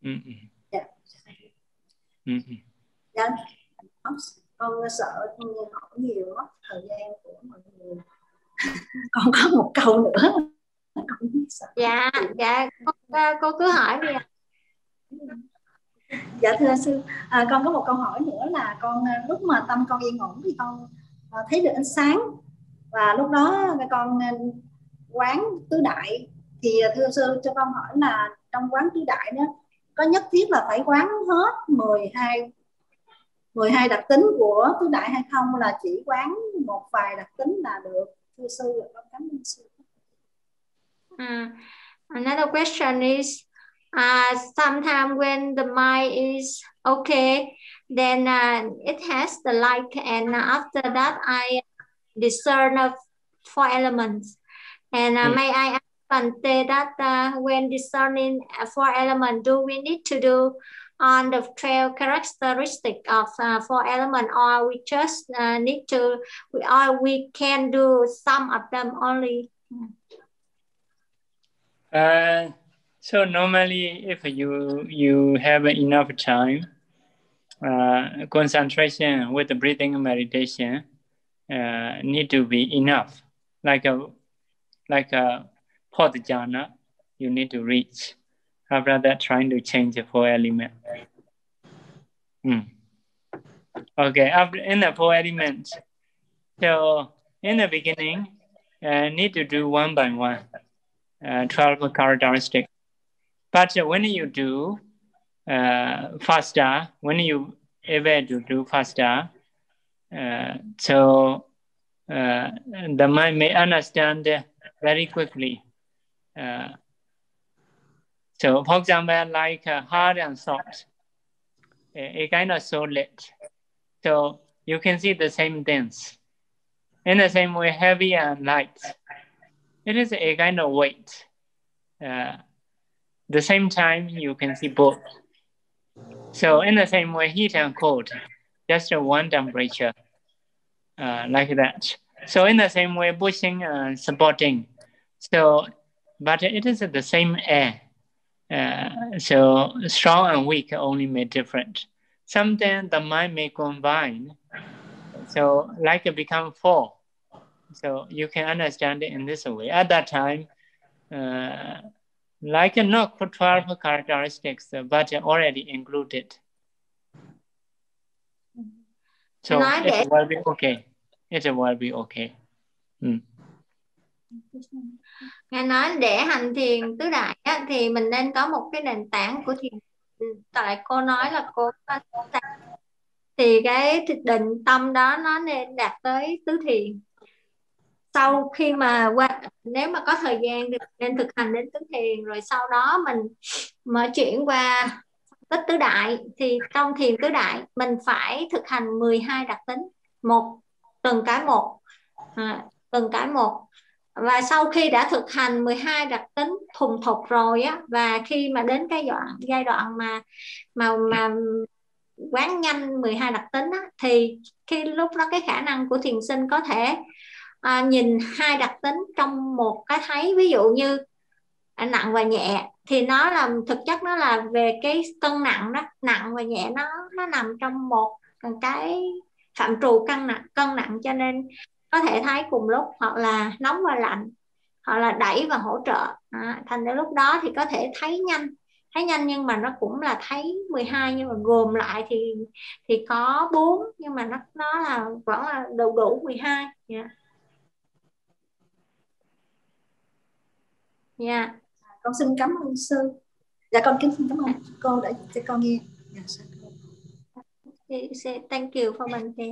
Mm, mm. Dạ. Mm, mm. dạ. Con sợ hỏi nhiều thời gian của mọi người. Con có một câu nữa dạ dạ cô, cô cứ hỏi đi ạ. Dạ thưa sư. À, con có một câu hỏi nữa là con à, lúc mà tâm con yên ổn thì con à, thấy được ánh sáng. Và lúc đó con à, quán tứ đại thì à, thưa sư cho con hỏi là trong quán tứ đại đó có nhất thiết là phải quán hết 12 12 đặc tính của tứ đại hay không? Là chỉ quán một vài đặc tính là được thưa sư con cảm ơn sư. Uh, another question is uh, sometimes when the mind is okay then uh, it has the light and after that I discern of four elements. And uh, mm. may I ask Bante that uh, when discerning four elements do we need to do on the trail characteristic of uh, four element or we just uh, need to or we can do some of them only uh, so normally if you you have enough time uh, concentration with the breathing meditation uh, need to be enough like a like a pot jhana you need to reach after that trying to change the four element. Mm. Okay, after in the four elements, so in the beginning, uh, need to do one by one, uh, 12 characteristics. But when you do uh, faster, when you ever to do faster, uh, so uh, the mind may understand very quickly uh, so, for example, like uh, hard and soft, a, a, kind of solid. So you can see the same things. In the same way, heavy and light. It is a kind of weight. Uh, the same time, you can see both. So in the same way, heat and cold, just one temperature, uh, like that. So in the same way, pushing and supporting. So, but it is the same air. Uh, so strong and weak only made different. Sometimes the mind may combine. So like it become four. So you can understand it in this way. At that time, uh, like not 12 characteristics, but already included. So it will be okay. It will be okay. Mm. nghe nói để hành thiền tứ đại á, thì mình nên có một cái nền tảng của thiền tại cô nói là cô thì cái định tâm đó nó nên đạt tới tứ thiền sau khi mà qua nếu mà có thời gian thì nên thực hành đến tứ thiền rồi sau đó mình mở chuyển qua tích tứ đại. Thì trong thiền tứ đại mình phải thực hành 12 đặc tính một từng cái một. À, từng cái một. Và sau khi đã thực hành 12 đặc tính thuần thục rồi á và khi mà đến cái đoạn giai đoạn mà mà mà quán nhanh 12 đặc tính á, thì khi lúc đó cái khả năng của thiền sinh có thể à, nhìn hai đặc tính trong một cái thấy ví dụ như à, nặng và nhẹ thì nó là thực chất nó là về cái cân nặng đó. Nặng và nhẹ nó nó nằm trong một cái phạm trù cân nặng cân nặng cho nên có thể thấy cùng lúc hoặc là nóng và lạnh hoặc là đẩy và hỗ trợ. À, thành ra lúc đó thì có thể thấy nhanh thấy nhanh nhưng mà nó cũng là thấy 12 nhưng mà gồm lại thì thì có 4 nhưng mà nó nó là vẫn là đủ đủ 12 yeah. Yeah. con xin cảm ơn sư dạ con kính xin cảm ơn cô đã cho con nghe yeah, say thank you for Bante.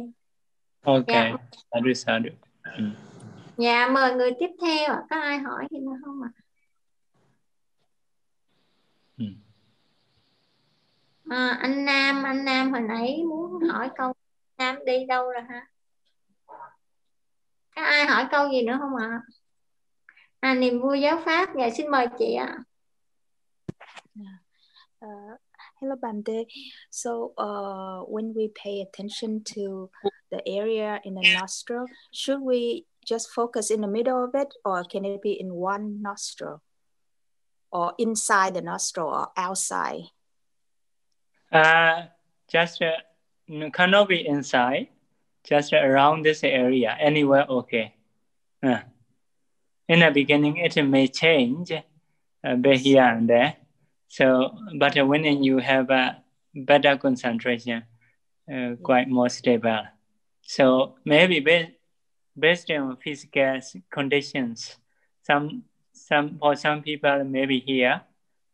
Ok, dạ. sadu sadu. Ừ. Dạ, mời người tiếp theo. Có ai hỏi gì nữa không ạ? Ừ. À, anh Nam, anh Nam hồi nãy muốn hỏi câu Nam đi đâu rồi hả? Có ai hỏi câu gì nữa không ạ? À, niềm vui giáo pháp. Dạ, xin mời chị ạ. Uh, hello Bante. So uh, when we pay attention to the area in the nostril, should we just focus in the middle of it or can it be in one nostril? Or inside the nostril or outside? Uh, just uh, cannot be inside, just around this area, anywhere okay. Uh, in the beginning it may change a bit here and there. So, but when you have a better concentration, uh, quite more stable. So maybe based, based on physical conditions, some some for some people maybe here,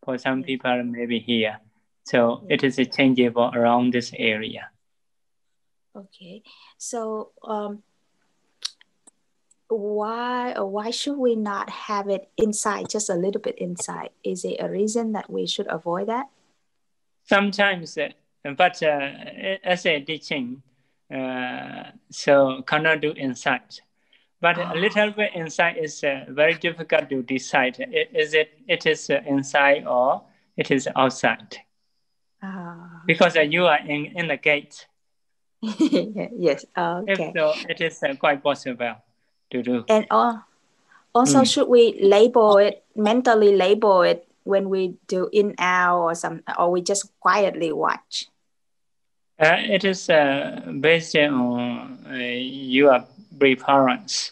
for some people maybe here. So it is changeable around this area. Okay, so um, why or why should we not have it inside, just a little bit inside? Is it a reason that we should avoid that? Sometimes, uh, but uh, as a teaching, uh, so cannot do inside. But oh. a little bit inside is uh, very difficult to decide. Is it it is uh, inside or it is outside? Oh. Because uh, you are in, in the gate. yes. Okay. If so, it is quite possible to do. And uh, also, mm. should we label it mentally? Label it when we do in out or some, or we just quietly watch. Uh, it is uh, based on uh, your preference.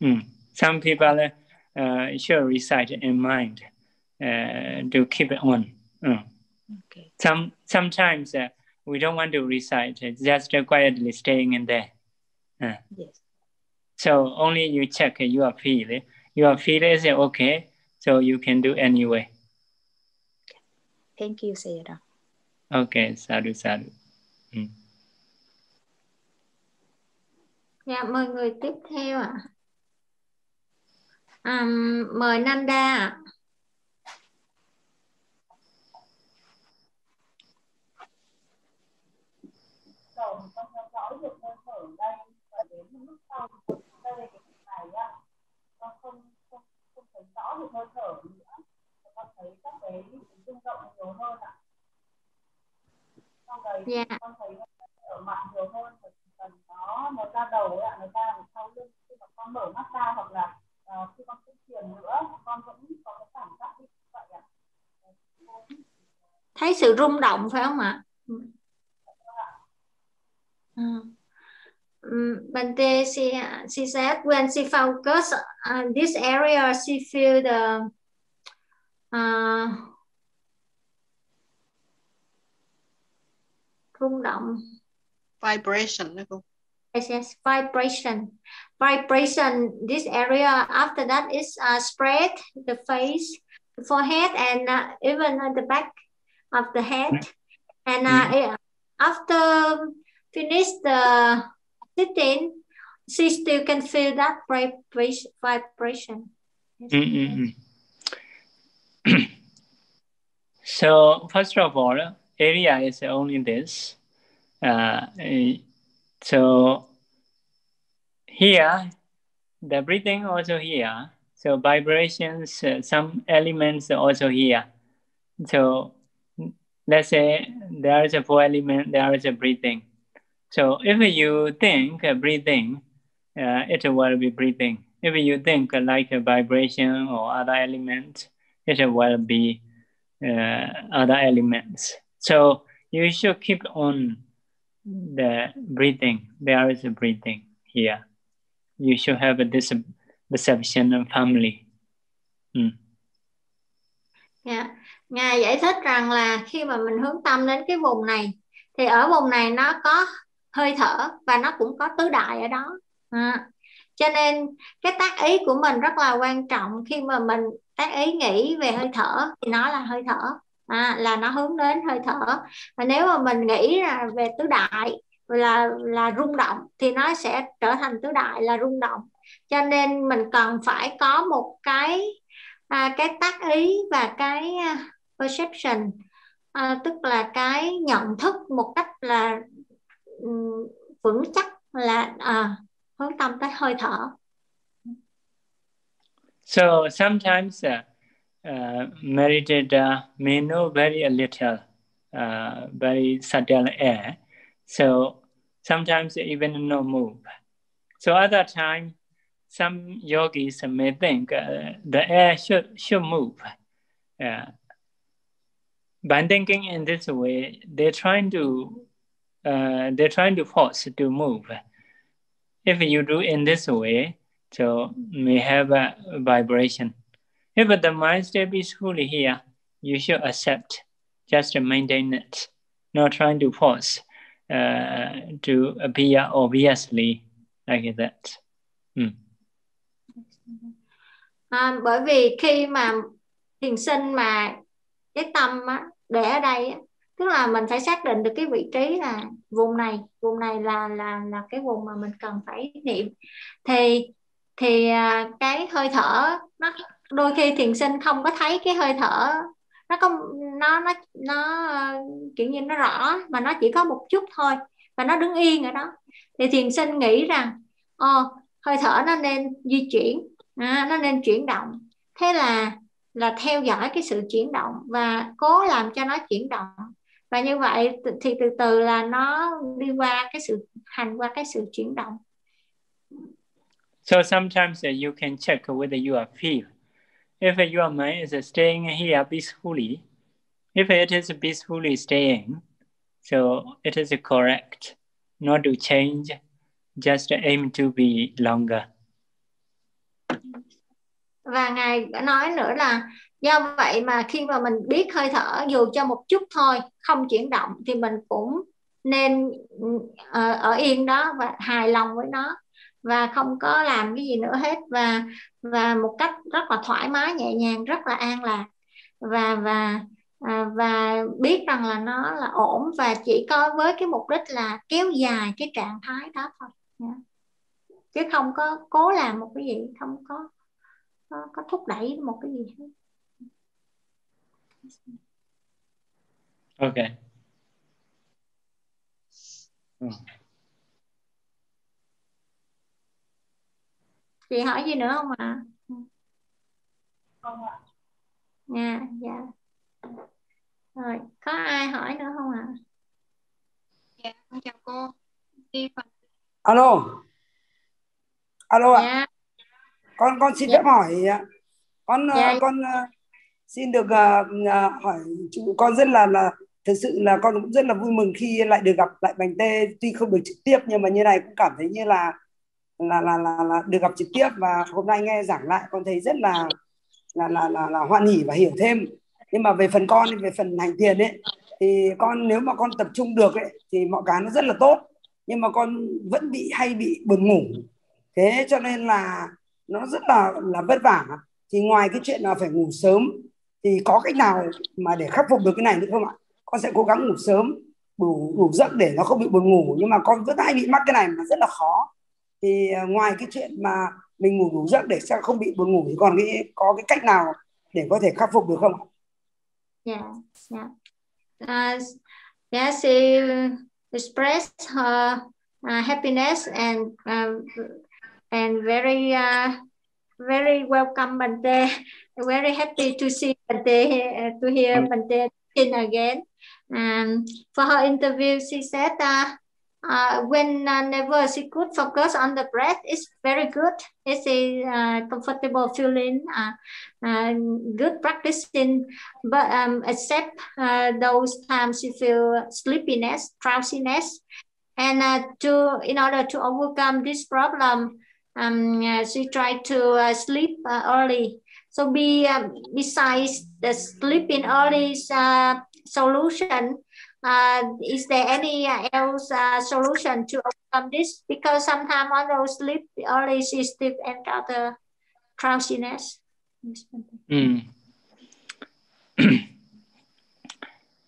Mm. Some people uh, should recite in mind uh, to keep it on. Mm. Okay. Some sometimes uh, we don't want to recite, just quietly staying in there. Yes. So only you check your feel. Your feel is okay, so you can do anyway. Thank you, Sayadaw. Okay, sadhu, sadhu. Ừ. Dạ, mời người tiếp theo ạ. À. mời Nanda ạ. con theo dõi được hơi thở đây và đến lúc sau đây cái này á con không không không thấy rõ được hơi thở nữa. Con thấy các cái rung động nhiều hơn ạ. Dạ. con thấy ở mặt nhiều hơn và chỉ cần nó nó ra đầu ấy, nó ra đằng sau lưng. Khi mà con mở mắt ra hoặc là uh, khi con cũng thiền nữa con vẫn có cái cảm giác như vậy ạ. Thấy sự rung động phải không ạ? Um, but they, she, she said when she focus on this area, she feel the uh, rung động vibration yes yes vibration. Vibration this area after that is uh, spread the face the forehead and uh, even at the back of the head. And uh, mm. after finish the sitting she still can feel that vibration mm -hmm. so first of all area is only this. Uh, so here, the breathing also here. So vibrations, uh, some elements also here. So let's say there is a four element, there is a breathing. So if you think uh, breathing, uh, it will be breathing. If you think uh, like a vibration or other element, it will be uh, other elements. So you should keep on the breathing. There is a breathing here. You should have this perception of family. Mm. Yeah. Ngài giải thích rằng là khi mà mình hướng tâm đến cái vùng này thì ở vùng này nó có hơi thở và nó cũng có tứ đại ở đó. À. Cho nên cái tác ý của mình rất là quan trọng khi mà mình tác ý nghĩ về hơi thở thì nó là hơi thở à, là nó hướng đến hơi thở và nếu mà mình nghĩ là về tứ đại là là rung động thì nó sẽ trở thành tứ đại là rung động cho nên mình cần phải có một cái à, cái tác ý và cái à, perception à, tức là cái nhận thức một cách là vững chắc là à, hướng tâm tới hơi thở So sometimes uh, uh, meditator uh, may know very a little, uh, very subtle air. So sometimes even no move. So other time, some yogis may think uh, the air should, should move. Uh, by thinking in this way, they're trying to uh, they're trying to force to move. If you do in this way, So may have a vibration. If the mind stay peacefully here, you should accept, just maintain it, not trying to force uh, to appear obviously like that. Mm. À, bởi vì khi mà thiền sinh mà cái tâm á, để ở đây á, tức là mình phải xác định được cái vị trí là vùng này. Vùng này là là là cái vùng mà mình cần phải niệm. Thì thì à, cái hơi thở nó đôi khi thiền sinh không có thấy cái hơi thở. Nó có nó nó nó à, kiểu như nó rõ mà nó chỉ có một chút thôi và nó đứng yên ở đó. Thì thiền sinh nghĩ rằng ồ hơi thở nó nên di chuyển à, nó nên chuyển động. Thế là là theo dõi cái sự chuyển động và cố làm cho nó chuyển động và như vậy thì từ từ là nó đi qua cái sự hành qua cái sự chuyển động So sometimes uh, you can check whether you are feel. If your mind is staying here peacefully, if it is peacefully staying, so it is correct not to change, just aim to be longer. Và ngài nói nữa là do vậy mà khi mà mình biết hơi thở dù cho một chút thôi không chuyển động thì mình cũng nên ờ, ở, yên đó và hài lòng với nó và không có làm cái gì nữa hết. Và và một cách rất là thoải mái nhẹ nhàng rất là an lạc. Và và ờ, và biết rằng là nó là ổn và chỉ có với cái mục đích là kéo dài cái trạng thái đó thôi. Dạ. Chứ không có cố làm một cái gì không có có, có thúc đẩy một cái gì hết. Okay. Hmm. chị hỏi gì nữa không ạ không ạ nha dạ rồi có ai hỏi nữa không ạ Dạ, con chào cô. Đi phần alo alo ạ dạ con con xin Dạ. phép hỏi ạ. con Dạ. con ờ, xin được uh, hỏi chú con rất là là thực sự là con cũng rất là vui mừng khi lại được gặp lại Bành Tê. Tuy không được trực tiếp nhưng mà như này cũng cảm thấy như là là là là, là được gặp trực tiếp và hôm nay nghe giảng lại con thấy rất là là là là, là hoan hỉ và hiểu thêm. Nhưng mà về phần con về phần hành thiền ấy thì con nếu mà con tập trung được ấy thì mọi cái nó rất là tốt. Nhưng mà con vẫn bị hay bị buồn ngủ. Thế cho nên là nó rất là là vất vả. Thì ngoài cái chuyện là phải ngủ sớm thì có cách nào mà để khắc phục được cái này nữa không ạ con sẽ cố gắng ngủ sớm đủ đủ giấc để nó không bị buồn ngủ nhưng mà con vẫn hay bị mắc cái này mà rất là khó thì à, ngoài cái chuyện mà mình ngủ đủ giấc để sẽ không bị buồn ngủ thì còn cái có cái cách nào để có thể khắc phục được không ạ Yeah, yeah. Uh, yeah, she express her uh, happiness and uh, and very uh, very welcome Bante. Very happy to see Bante here, to hear Bante in again. Um, for her interview, she said uh, uh, whenever she could focus on the breath, it's very good. It's a uh, comfortable feeling, uh, uh, good practicing. But um, except uh, those times you feel sleepiness, drowsiness, and uh, to in order to overcome this problem, um, uh, she tried to uh, sleep uh, early. So be um, besides the sleeping early uh, solution, uh, is there any uh, else uh, solution to overcome this? Because sometimes on those sleep early, she still encounter drowsiness. Mm.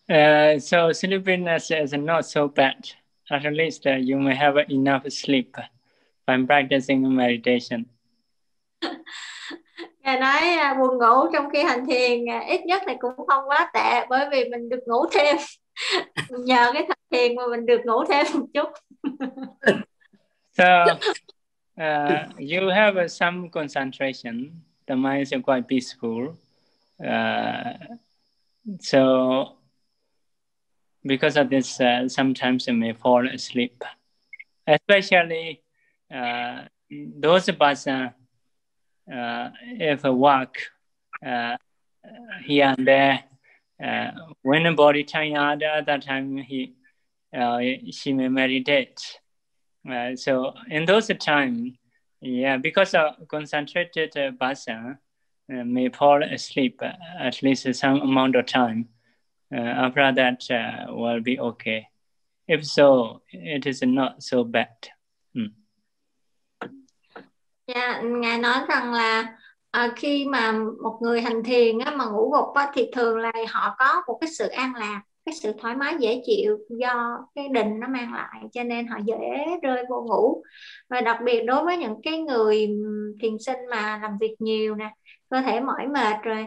uh, so sleepiness is not so bad. At least uh, you may have enough sleep by practicing meditation. Ngài nói à, buồn ngủ trong khi hành thiền à, ít nhất thì cũng không quá tệ bởi vì mình được ngủ thêm nhờ cái hành thiền mà mình được ngủ thêm một chút. So uh, you have uh, some concentration. The mind is quite peaceful. Uh, so because of this, uh, sometimes you may fall asleep, especially uh, those person uh, if a work uh, here and there, uh, when body tired, at that time he uh, she may meditate. Uh, so in those time, Yeah, because a concentrated uh, uh, may fall asleep uh, at least some amount of time. Uh, after that, uh, will be okay. If so, it is not so bad. Hmm. Yeah, ngài nói rằng là à, khi mà một người hành thiền á, mà ngủ gục á, thì thường là họ có một cái sự an lạc cái sự thoải mái dễ chịu do cái định nó mang lại cho nên họ dễ rơi vô ngủ. Và đặc biệt đối với những cái người thiền sinh mà làm việc nhiều nè cơ thể mỏi mệt rồi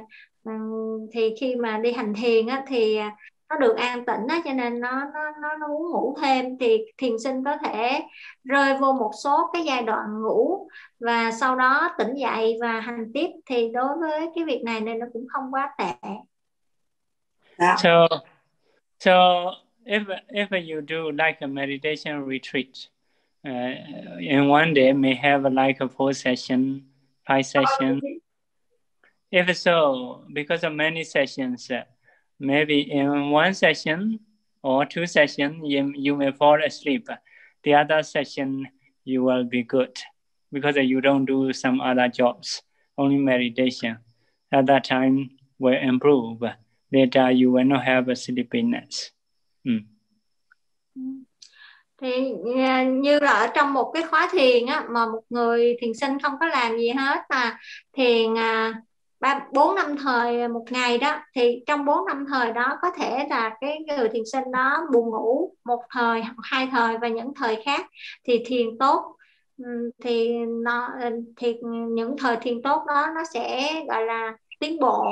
thì khi mà đi hành thiền á, thì à, nó được an tĩnh á, cho nên nó nó nó nó muốn ngủ thêm thì thiền sinh có thể rơi vô một số cái giai đoạn ngủ và sau đó tỉnh dậy và hành tiếp thì đối với cái việc này nên nó cũng không quá tệ. Yeah. So So if if you do like a meditation retreat, uh, in one day may have like a four session, five session. If so, because of many sessions, uh, maybe in one session or two sessions you, you may fall asleep. The other session you will be good because you don't do some other jobs, only meditation. At that time will improve later you will not have a sleepiness. Mm. Thì à, như là ở trong một cái khóa thiền á, mà một người thiền sinh không có làm gì hết mà thiền à, ba bốn năm thời một ngày đó thì trong bốn năm thời đó có thể là cái người thiền sinh đó buồn ngủ một thời hoặc hai thời và những thời khác thì thiền tốt thì nó thì những thời thiền tốt đó nó sẽ gọi là tiến bộ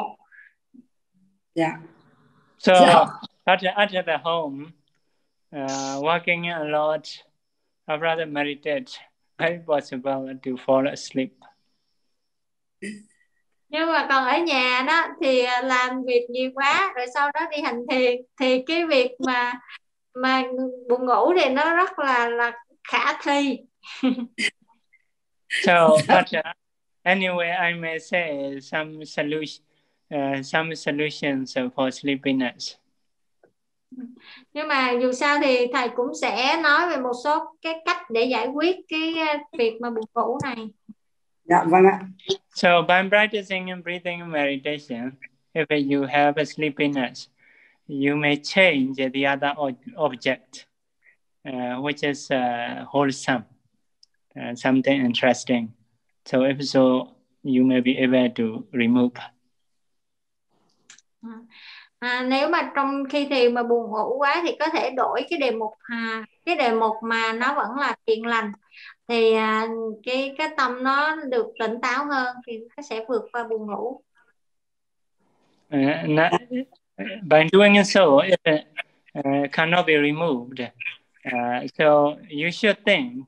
Yeah. So yeah. at, at the home, uh, working a lot, I'd rather meditate. Very possible to fall asleep. Nhưng mà còn ở nhà đó thì làm việc nhiều quá rồi sau đó đi hành thiền thì cái việc mà mà buồn ngủ thì nó rất là là khả thi so but uh, anyway I may say some solution uh, some solutions for sleepiness. Nhưng mà dù sao thì thầy cũng sẽ nói về một số cái cách để giải quyết cái việc mà buồn ngủ này. Dạ vâng ạ. So by practicing and breathing meditation, if you have a sleepiness, you may change the other object, uh, which is uh, wholesome, uh, something interesting. So if so, you may be able to remove à, nếu mà trong khi thì mà buồn ngủ quá thì có thể đổi cái đề mục à, cái đề mục mà nó vẫn là thiện lành thì à, cái cái tâm nó được tỉnh táo hơn thì nó sẽ vượt qua buồn ngủ. Uh, not, by doing so it uh, cannot be removed. Uh, so you should think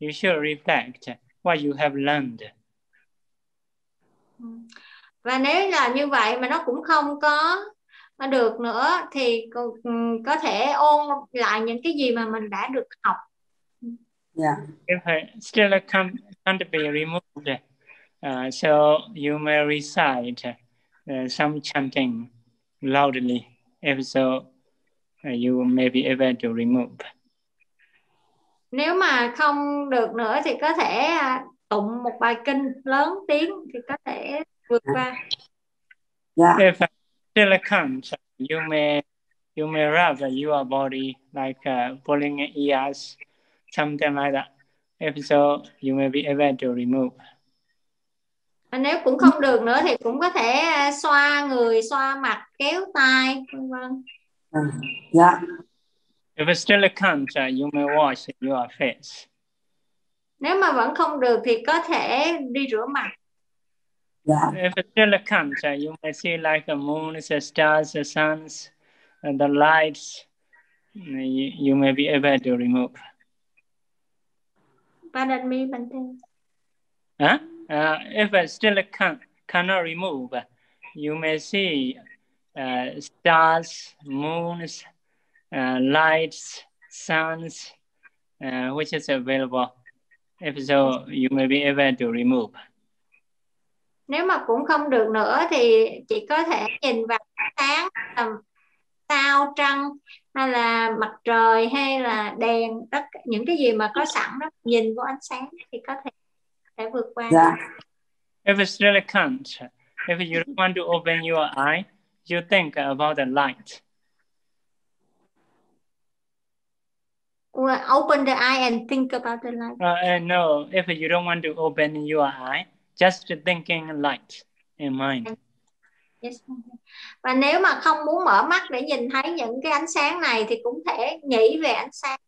you should reflect what you have learned. Và nếu là như vậy mà nó cũng không có được nữa thì có thể ôn lại những cái gì mà mình đã được học. Yeah. If it still can't, can't be removed, uh, so you may recite uh, some chanting loudly. If so, uh, you may be able to remove. Nếu mà không được nữa thì có thể tụng một bài kinh lớn tiếng thì có thể vượt qua. Yeah. If still can't, you may you may rub your body like uh, pulling ears, something like that. If so, you may be able to remove. Nếu cũng không được nữa thì cũng có thể xoa người, xoa mặt, kéo tay, vân vân. Yeah. If still can't, you may wash your face. Nếu mà vẫn không được thì có thể đi rửa mặt. Yeah. If it still comes, uh, you may see like the moon, the stars, the suns, and the lights. You, you may be able to remove. Pardon me, Bante. Huh? Uh, if it still can, cannot remove, you may see uh, stars, moons, uh, lights, suns, uh, which is available. If so, you may be able to remove. nếu mà cũng không được nữa thì chị có thể nhìn vào sáng sao trăng hay là mặt trời hay là đèn tất những cái gì mà có sẵn đó nhìn vô ánh sáng thì có thể để vượt qua dạ If you still can't, if you don't want to open your eye, you think about the light. Well, open the eye and think about the light Uh, and no, if you don't want to open your eye, just thinking light in mind. Yes. và nếu mà không muốn mở mắt để nhìn thấy những cái ánh sáng này thì cũng thể nghĩ về ánh sáng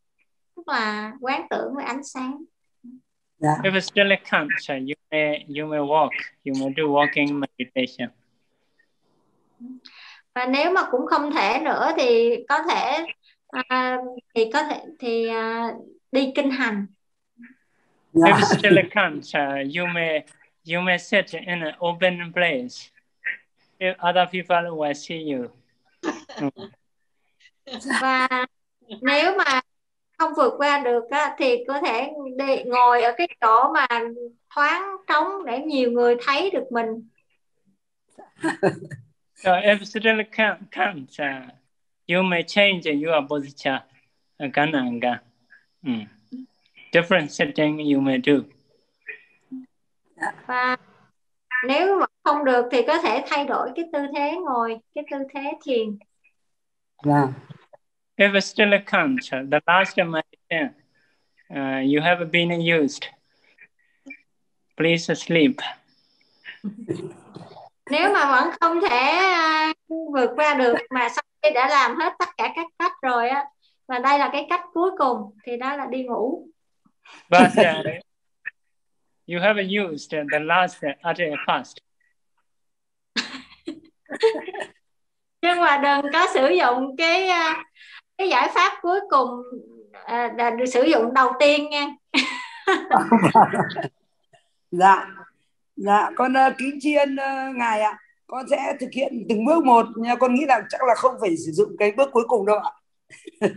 tức là quán tưởng về ánh sáng dạ If you still can't, you may you may walk, you may do walking meditation. và nếu mà cũng không thể nữa thì có thể à, thì có thể thì à, đi kinh hành If dạ you still can't, uh, you may you may sit in an open place. If other people will see you. và nếu mà không vượt qua được á, thì có thể đi ngồi ở cái chỗ mà thoáng trống để nhiều người thấy được mình So if can't, can't uh, you may change your posture, uh, gananga. Mm. Different setting you may do. và nếu mà không được thì có thể thay đổi cái tư thế ngồi cái tư thế thiền dạ If you still can't, uh, the last meditation uh, you have been used. Please sleep. nếu mà vẫn không thể à, vượt qua được mà sau khi đã làm hết tất cả các cách rồi á và đây là cái cách cuối cùng thì đó là đi ngủ But uh, you have used the last at a fast. nhưng mà đừng có sử dụng cái à, cái giải pháp cuối cùng à, là được sử dụng đầu tiên nha dạ dạ con uh, kính tri ân uh, ngài ạ con sẽ thực hiện từng bước một nhưng con nghĩ là chắc là không phải sử dụng cái bước cuối cùng đâu ạ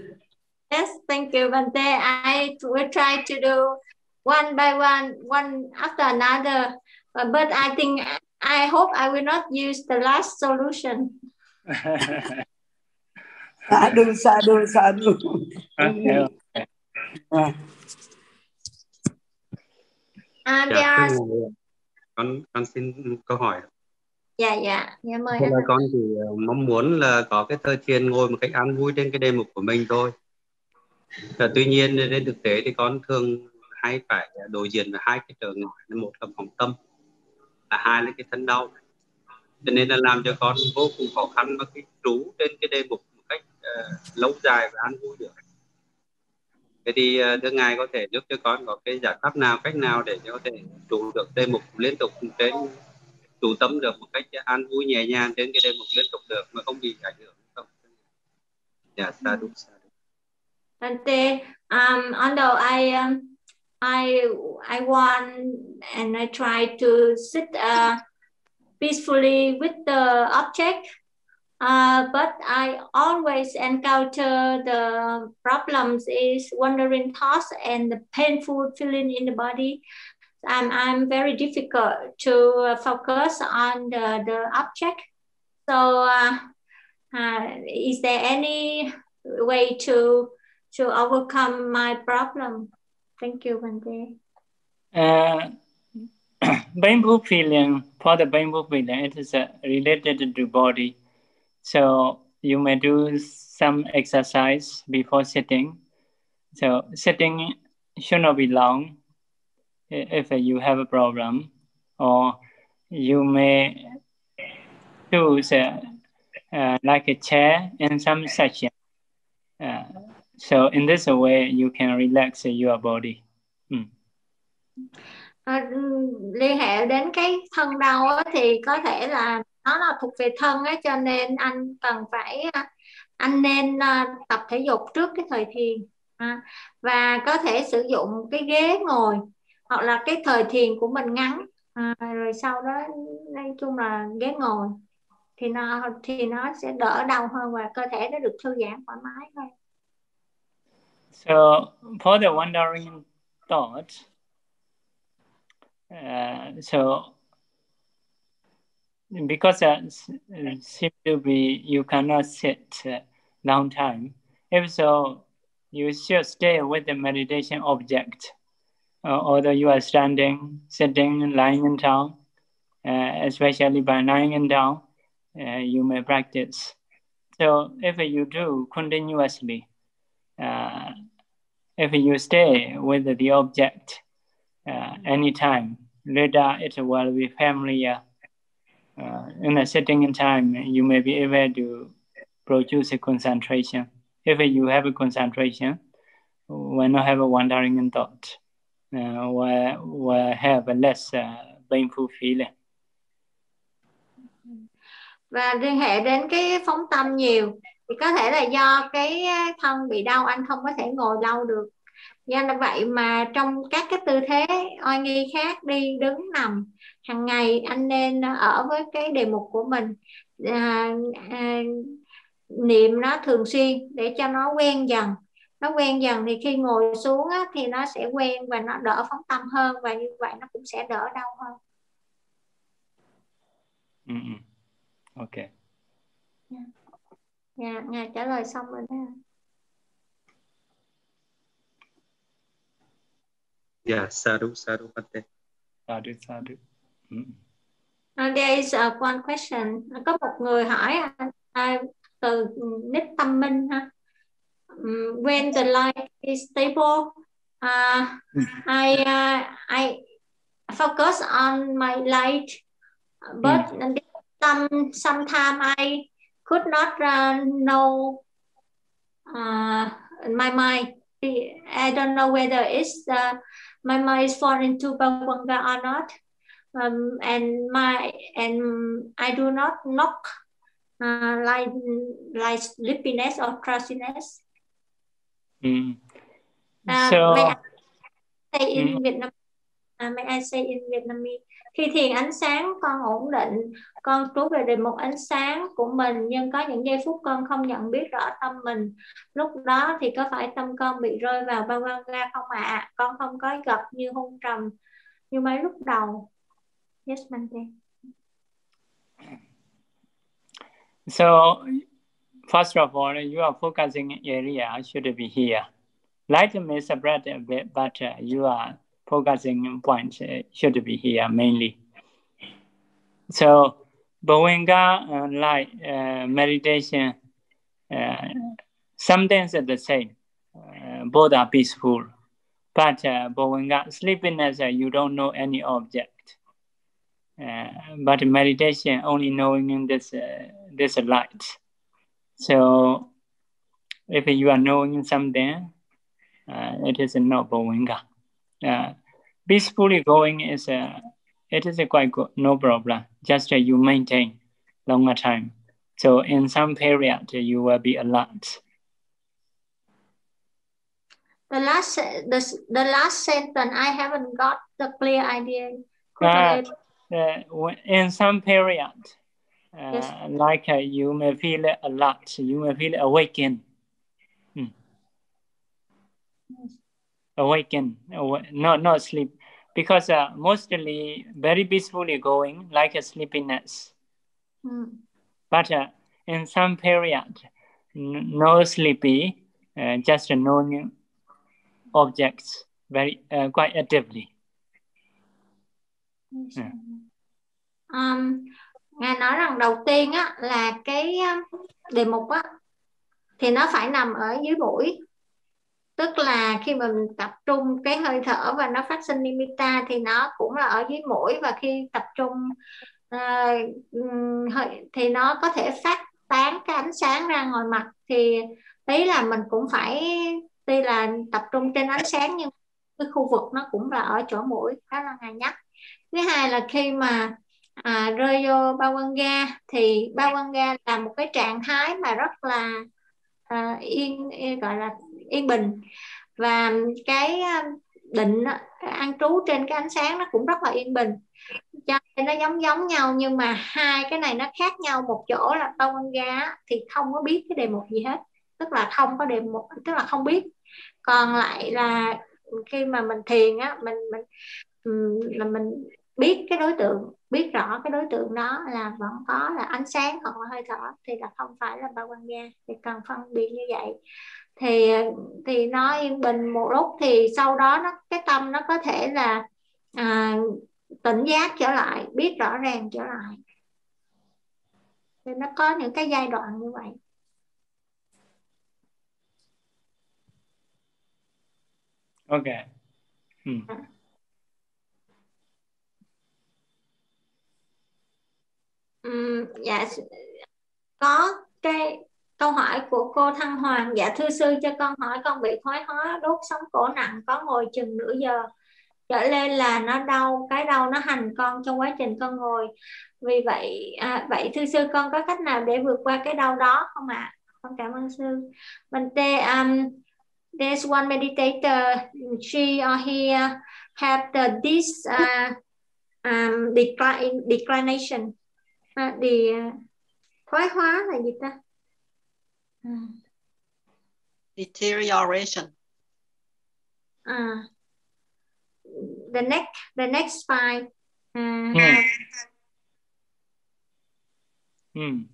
Yes, thank you, Bante. I will try to do one by one, one after another. Uh, but I think I hope I will not use the last solution. đu xả đu okay, okay. à, there Dạ, con con xin câu hỏi. Dạ, dạ, dạ mời anh. ngài, con chỉ ờ, mong muốn là có cái thời thiền ngồi một cách an vui trên cái đề mục của mình thôi. Và tuy nhiên trên thực tế thì con thường hay phải đối diện với hai cái trở ngại, một là phòng tâm, là hai là cái thân đau. Cho nên là làm cho con vô cùng khó khăn và cái trú trên cái đề mục một cách uh, lâu dài và an vui được. Thế thì ờ, thưa ngài có thể giúp cho con có cái giải pháp nào, cách nào để cho có thể trụ được đề mục liên tục trên trụ tâm được một cách an vui nhẹ nhàng trên cái đề mục liên tục được mà không bị ảnh hưởng không? Dạ, sa đúng sa đúng. Ante, um, although I, um, I, I want and I try to sit uh, peacefully with the object, uh, but I always encounter the problems is wandering thoughts and the painful feeling in the body. I'm, I'm very difficult to uh, focus on the, the object. So, uh, uh, is there any way to to overcome my problem? Thank you, Wendy. Uh, bamboo feeling, for the bamboo feeling, it is uh, related to body. So you may do some exercise before sitting. So sitting should not be long if you have a problem, or you may choose uh, uh, like a chair in some session. Uh, so in this way, you can relax your body. Mm. À, ừ, liên hệ đến cái thân đau á, thì có thể là nó là thuộc về thân á, cho nên anh cần phải à, anh nên à, tập thể dục trước cái thời thiền à, và có thể sử dụng cái ghế ngồi hoặc là cái thời thiền của mình ngắn à, rồi sau đó nói chung là ghế ngồi thì nó thì nó sẽ đỡ đau hơn và cơ thể nó được thư giãn thoải mái hơn. So for the wandering thoughts, uh, so because it s- uh, to be you cannot sit uh, long time. If so, you should stay with the meditation object. uh, although you are standing, sitting, lying in down, uh, especially by lying in down, uh, you may practice. So if you do continuously, uh, if you stay with the object uh, anytime, later it will be familiar. Uh, in a sitting in time, you may be able to produce a concentration. If you have a concentration, when not have a wandering in thought, uh, will, will have a less uh, painful feeling. và liên hệ đến cái phóng tâm nhiều thì có thể là do cái à, thân bị đau anh không có thể ngồi lâu được do là vậy mà trong các cái tư thế oai nghi khác đi đứng nằm hàng ngày anh nên ở với cái đề mục của mình à, à, niệm nó thường xuyên để cho nó quen dần nó quen dần thì khi ngồi xuống á, thì nó sẽ quen và nó đỡ phóng tâm hơn và như vậy nó cũng sẽ đỡ đau hơn. Mm-hmm. Ok. Dạ, yeah. ngài trả lời xong rồi đó. Yeah, sadhu, sadhu, Pate. Sadhu, sadhu. Mm. Uh, there is uh, one question. Có một người hỏi uh, từ nick tâm minh ha. Um, when the light is stable, uh, I uh, I focus on my light, but mm. some sometimes I could not uh, know uh, my mind. I don't know whether it's uh, my mind is falling to Bhavanga or not. Um, and my and I do not knock uh, like like sleepiness or drowsiness. Mm. Uh, so, may I say in mm. Vietnam? Uh, may I say in Vietnamese? Khi thiền ánh sáng con ổn định, con trú về được một ánh sáng của mình nhưng có những giây phút con không nhận biết rõ tâm mình. Lúc đó thì có phải tâm con bị rơi vào bao ga không ạ? À? Con không có gật như hung trầm như mấy lúc đầu. Yes, Mante. So, first of all, your focusing area should be here. Light may spread a bit, but uh, you are focusing point should be here mainly. So Bhavanga uh, like uh, meditation, uh, sometimes the same. Uh, both are peaceful. But uh, Bhavanga, sleepiness, uh, you don't know any object. Uh, but meditation, only knowing this, uh, this light. So if you are knowing something, uh, it is not Bhavanga uh, peacefully going is a, it is a quite good, no problem. Just uh, you maintain longer time. So in some period you will be alert. The last the, the last sentence I haven't got the clear idea. Uh, uh, in some period, uh, yes. like uh, you may feel a lot, you may feel awakened. Hmm. Yes awaken, not not sleep, because uh, mostly very peacefully going, like a sleepiness. Mm. But uh, in some period, no sleepy, uh, just knowing objects very uh, quite actively. Yeah. Um, ngài nói rằng đầu tiên á là cái đề mục á thì nó phải nằm ở dưới mũi tức là khi mà mình tập trung cái hơi thở và nó phát sinh nimitta thì nó cũng là ở dưới mũi và khi tập trung uh, thì nó có thể phát tán cái ánh sáng ra ngoài mặt. Thì ý là mình cũng phải tuy là tập trung trên ánh sáng nhưng cái khu vực nó cũng là ở chỗ mũi đó là ngày nhắc. Thứ hai là khi mà à, rơi vô bao quan ga thì bao quan ga là một cái trạng thái mà rất là à, yên, yên gọi là yên bình. Và cái à, định ăn trú trên cái ánh sáng nó cũng rất là yên bình. Cho nên nó giống giống nhau, nhưng mà hai cái này nó khác nhau một chỗ là tông ăn gá thì không có biết cái đề mục gì hết. Tức là không có đề mục, tức là không biết. Còn lại là khi mà mình thiền á, mình mình là mình biết cái đối tượng, biết rõ cái đối tượng đó là vẫn có là ánh sáng hoặc là hơi thở, thì là không phải là bao quan gia thì cần phân biệt như vậy thì thì nó yên bình một lúc thì sau đó nó cái tâm nó có thể là à, tỉnh giác trở lại biết rõ ràng trở lại. Thì nó có những cái giai đoạn như vậy. Ok. Ừ. Um, dạ có cái câu hỏi của cô Thăng Hoàng dạ thưa sư cho con hỏi con bị thoái hóa đốt sống cổ nặng có ngồi chừng nửa giờ trở lên là nó đau cái đau nó hành con trong quá trình con ngồi. Vì vậy à, vậy thưa sư con có cách nào để vượt qua cái đau đó không ạ? À? con cảm ơn sư. Mình tê um, there's one meditator she or he uh, have the this uh, um, decline, declination. Uh, the uh, thoái hóa là gì ta? Uh. deterioration. Uh, the neck the neck spine uh, mm. Mm.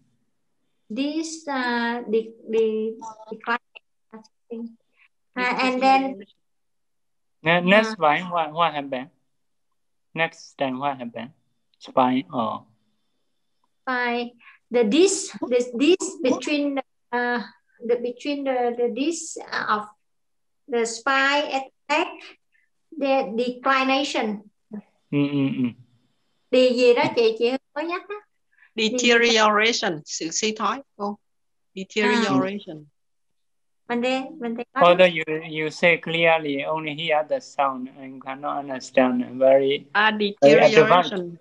this uh, the the decline uh, and then Ne- next spine what what happened? Next time what happened? Spine or by the this this this between the, uh, the between the the this of the spine attack the declination. Ừ, ừ, ừ. đi gì đó chị chị có nhắc đó deterioration. Sự suy thoái cô. Deterioration. Mình đi mình đi có although you you say clearly only hear the sound and cannot understand. Very ah deterioration.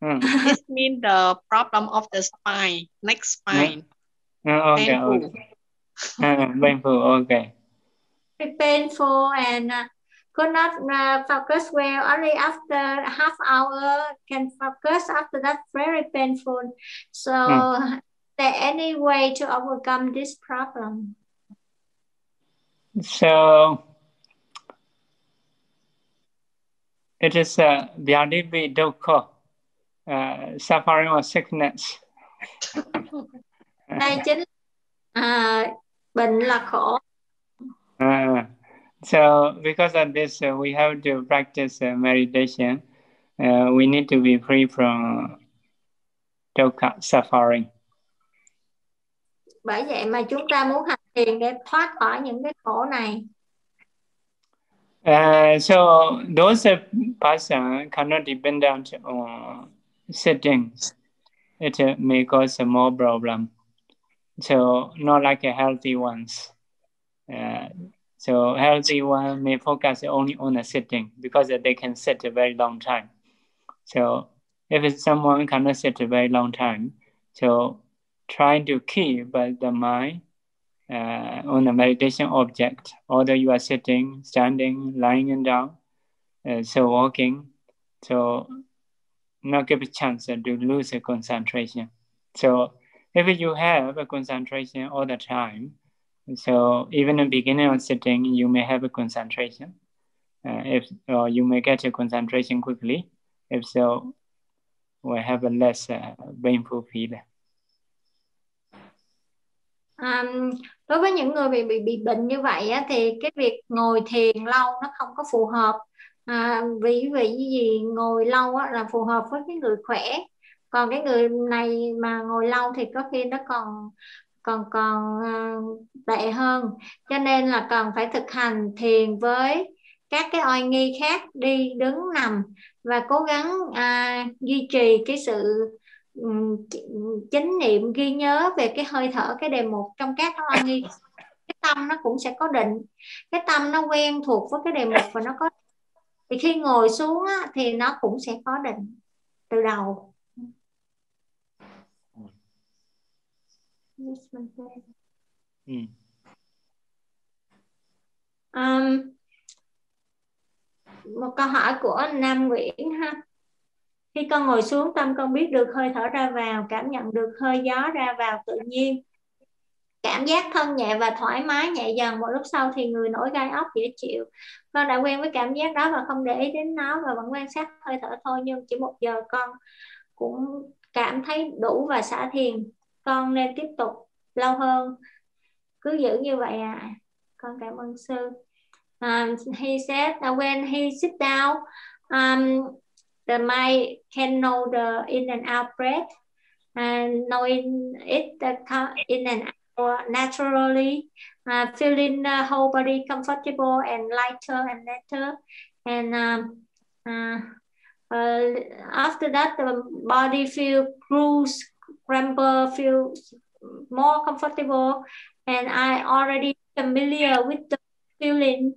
Mm. this means the problem of the spine neck spine Uh, okay Painful. okay uh, painful okay painful and uh, could not uh, focus well only after half hour can focus after that very painful so Hmm. there any way to overcome this problem So it is a Vyadivi dukkha, uh, suffering or sickness. đây chính à, bệnh là khổ Uh, so because of this, uh, we have to practice uh, meditation. Uh, we need to be free from dukkha, suffering. bởi vậy mà chúng ta muốn hành thiền để thoát khỏi những cái khổ này Uh, so those uh, person cannot depend on uh, sitting. It uh, may cause a more problem. So not like a healthy ones. Uh, so healthy one may focus only on the sitting because they can sit a very long time. So if someone cannot sit a very long time, so trying to keep the mind uh, on a meditation object, although you are sitting, standing, lying down, uh, so walking, so not give a chance to lose the concentration. So if you have a concentration all the time, so even in beginning of sitting, you may have a concentration. Uh, if or you may get your concentration quickly. If so, we have a less uh, painful feeling. um, đối với những người bị bị bị bệnh như vậy á, thì cái việc ngồi thiền lâu nó không có phù hợp à, vì vì gì ngồi lâu á, là phù hợp với cái người khỏe còn cái người này mà ngồi lâu thì có khi nó còn còn còn ờ, tệ hơn. Cho nên là cần phải thực hành thiền với các cái oai nghi khác đi đứng nằm và cố gắng à, duy trì cái sự um, chánh niệm ghi nhớ về cái hơi thở cái đề mục trong các cái oai nghi. Cái tâm nó cũng sẽ có định. Cái tâm nó quen thuộc với cái đề mục và nó có thì khi ngồi xuống á, thì nó cũng sẽ có định từ đầu. Ừ. Um, một câu hỏi của anh Nam Nguyễn ha. Khi con ngồi xuống tâm con biết được hơi thở ra vào cảm nhận được hơi gió ra vào tự nhiên. Cảm giác thân nhẹ và thoải mái nhẹ dần một lúc sau thì người nổi gai ốc dễ chịu. Con đã quen với cảm giác đó và không để ý đến nó và vẫn quan sát hơi thở thôi nhưng chỉ một giờ con cũng cảm thấy đủ và xả thiền con nên tiếp tục lâu hơn. Cứ giữ như vậy à. Con cảm ơn sư. Um, he said that when he sit down um, the mind can know the in and out breath and knowing it the in and out naturally uh, feeling the whole body comfortable and lighter and lighter and um, uh, uh, after that the body feel cruise crumble feel more comfortable and i already familiar with the feeling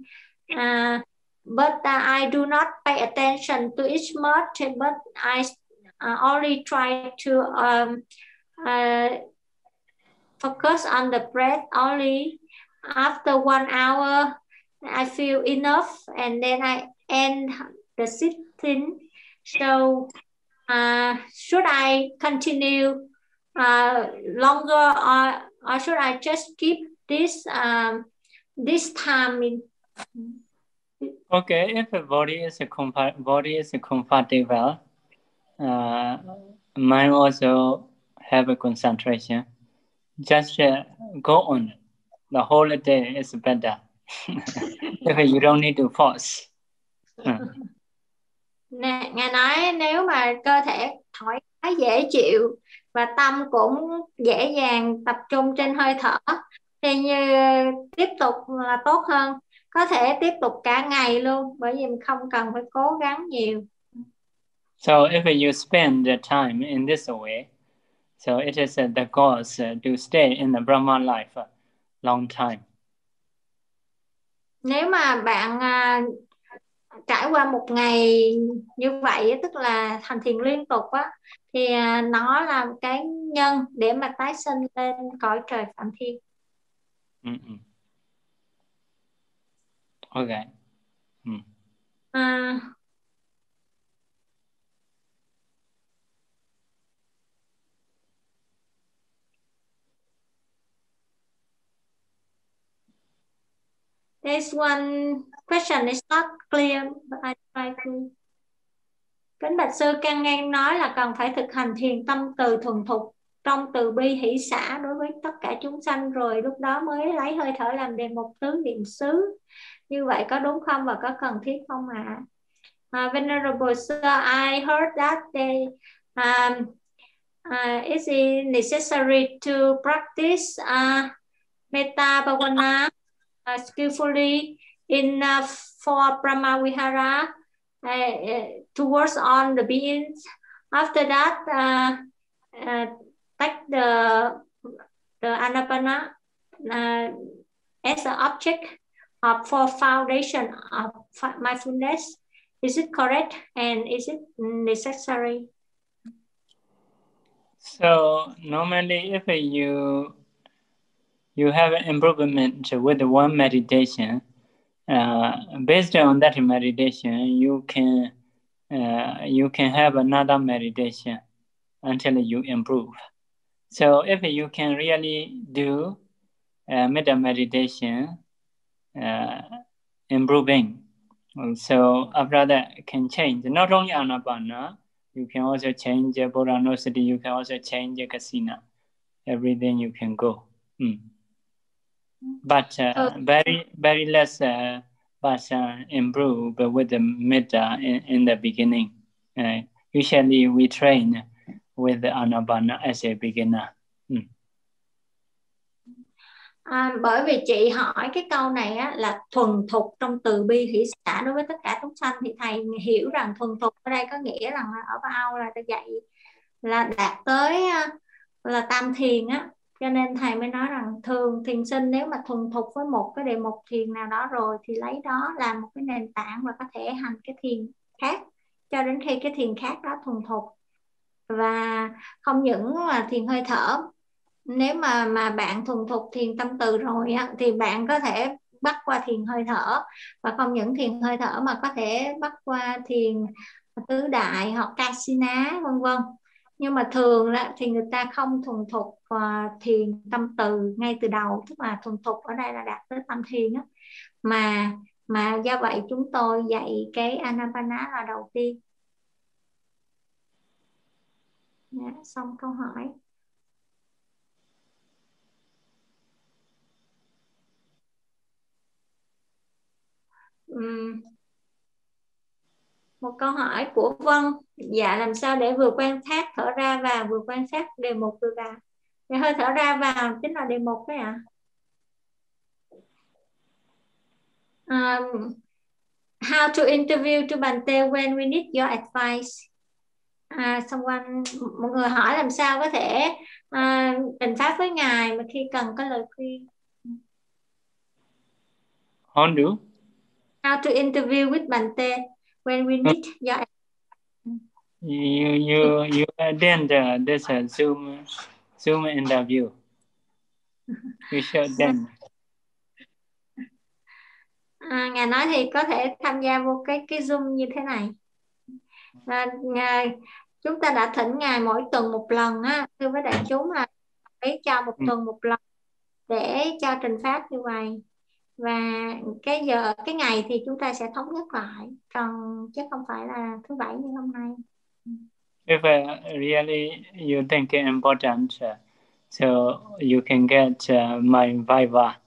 uh, but uh, i do not pay attention to each much but i uh, only try to um, uh, focus on the breath only. After one hour i feel enough and then i end the sitting. So uh, should I continue uh, longer or, or should I just keep this um, this time in Okay, if the body is a body is a comfortable, uh, mind also have a concentration. Just uh, go on. The whole day is better. if you don't need to force. Nè, ngài nói nếu mà cơ thể thoải mái dễ chịu và tâm cũng dễ dàng tập trung trên hơi thở thì như tiếp tục là tốt hơn có thể tiếp tục cả ngày luôn bởi vì không cần phải cố gắng nhiều So if you spend the time in this way, so it is uh, the cause uh, to stay in the Brahma life long time. Nếu mà bạn uh, trải qua một ngày như vậy tức là thành thiền liên tục á thì à, nó là cái nhân để mà tái sinh lên cõi trời phạm thiên. Mm-mm. Okay. Mm. À, There's one question is not clear, but I try to. Kính Bạch Sư Căn Ngang nói là cần phải thực hành thiền tâm từ thuần thục trong từ bi hỷ xã đối với tất cả chúng sanh rồi lúc đó mới lấy hơi thở làm đề mục tướng niệm xứ. Như vậy có đúng không và có cần thiết không ạ? À? Uh, Venerable Sir, I heard that they um, uh, is it necessary to practice uh, metta bhavana uh, skillfully in uh, for Brahmavihara uh, uh, towards on the beings. After that, uh, uh, take the the anapana uh, as an object of, for foundation of mindfulness. Is it correct and is it necessary? So normally, if you you have an improvement with one meditation, uh, based on that meditation, you can uh, you can have another meditation until you improve. So if you can really do uh, metta meditation, uh, improving, so after that can change not only anapana, you can also change Bodhanosati, you can also change Kasina, everything you can go. Mm but uh, very very less uh, but uh, improve with the metta in, in the beginning. Uh, usually we train with the anapana as a beginner. Mm. À, bởi vì chị hỏi cái câu này á, là thuần thục trong từ bi hỷ xã đối với tất cả chúng sanh thì thầy hiểu rằng thuần thục ở đây có nghĩa rằng là ở bao là dạy là đạt tới là tam thiền á cho nên thầy mới nói rằng thường thiền sinh nếu mà thuần thục với một cái đề mục thiền nào đó rồi thì lấy đó làm một cái nền tảng và có thể hành cái thiền khác cho đến khi cái thiền khác đó thuần thục. Và không những là thiền hơi thở nếu mà mà bạn thuần thục thiền tâm từ rồi á, thì bạn có thể bắt qua thiền hơi thở. Và không những thiền hơi thở mà có thể bắt qua thiền tứ đại hoặc casina vân vân. Nhưng mà thường là thì người ta không thuần thục uh, thiền tâm từ ngay từ đầu tức là thuần thục ở đây là đạt tới tâm thiền á. Mà mà do vậy chúng tôi dạy cái anapana là đầu tiên. Đã, xong câu hỏi. Uhm. một câu hỏi của Vân. Dạ làm sao để vừa quan sát thở ra và vừa quan sát đề mục vừa vào thì hơi thở ra vào chính là đề mục đấy ạ. À? um, how to interview to Bante when we need your advice. À, someone một người hỏi làm sao có thể à, trình pháp với ngài mà khi cần có lời khuyên. How do how to interview with Bante when we need your you you you attend uh, this uh, Zoom Zoom interview. You should then. À, ngài nói thì có thể tham gia vô cái cái Zoom như thế này. Và ngài, chúng ta đã thỉnh ngài mỗi tuần một lần á, thưa với đại chúng là lấy cho một ừ. tuần một lần để cho trình pháp như vậy và cái giờ cái ngày thì chúng ta sẽ thống nhất lại còn chứ không phải là thứ bảy như hôm nay if uh, really you think it important uh, so you can get uh, my viva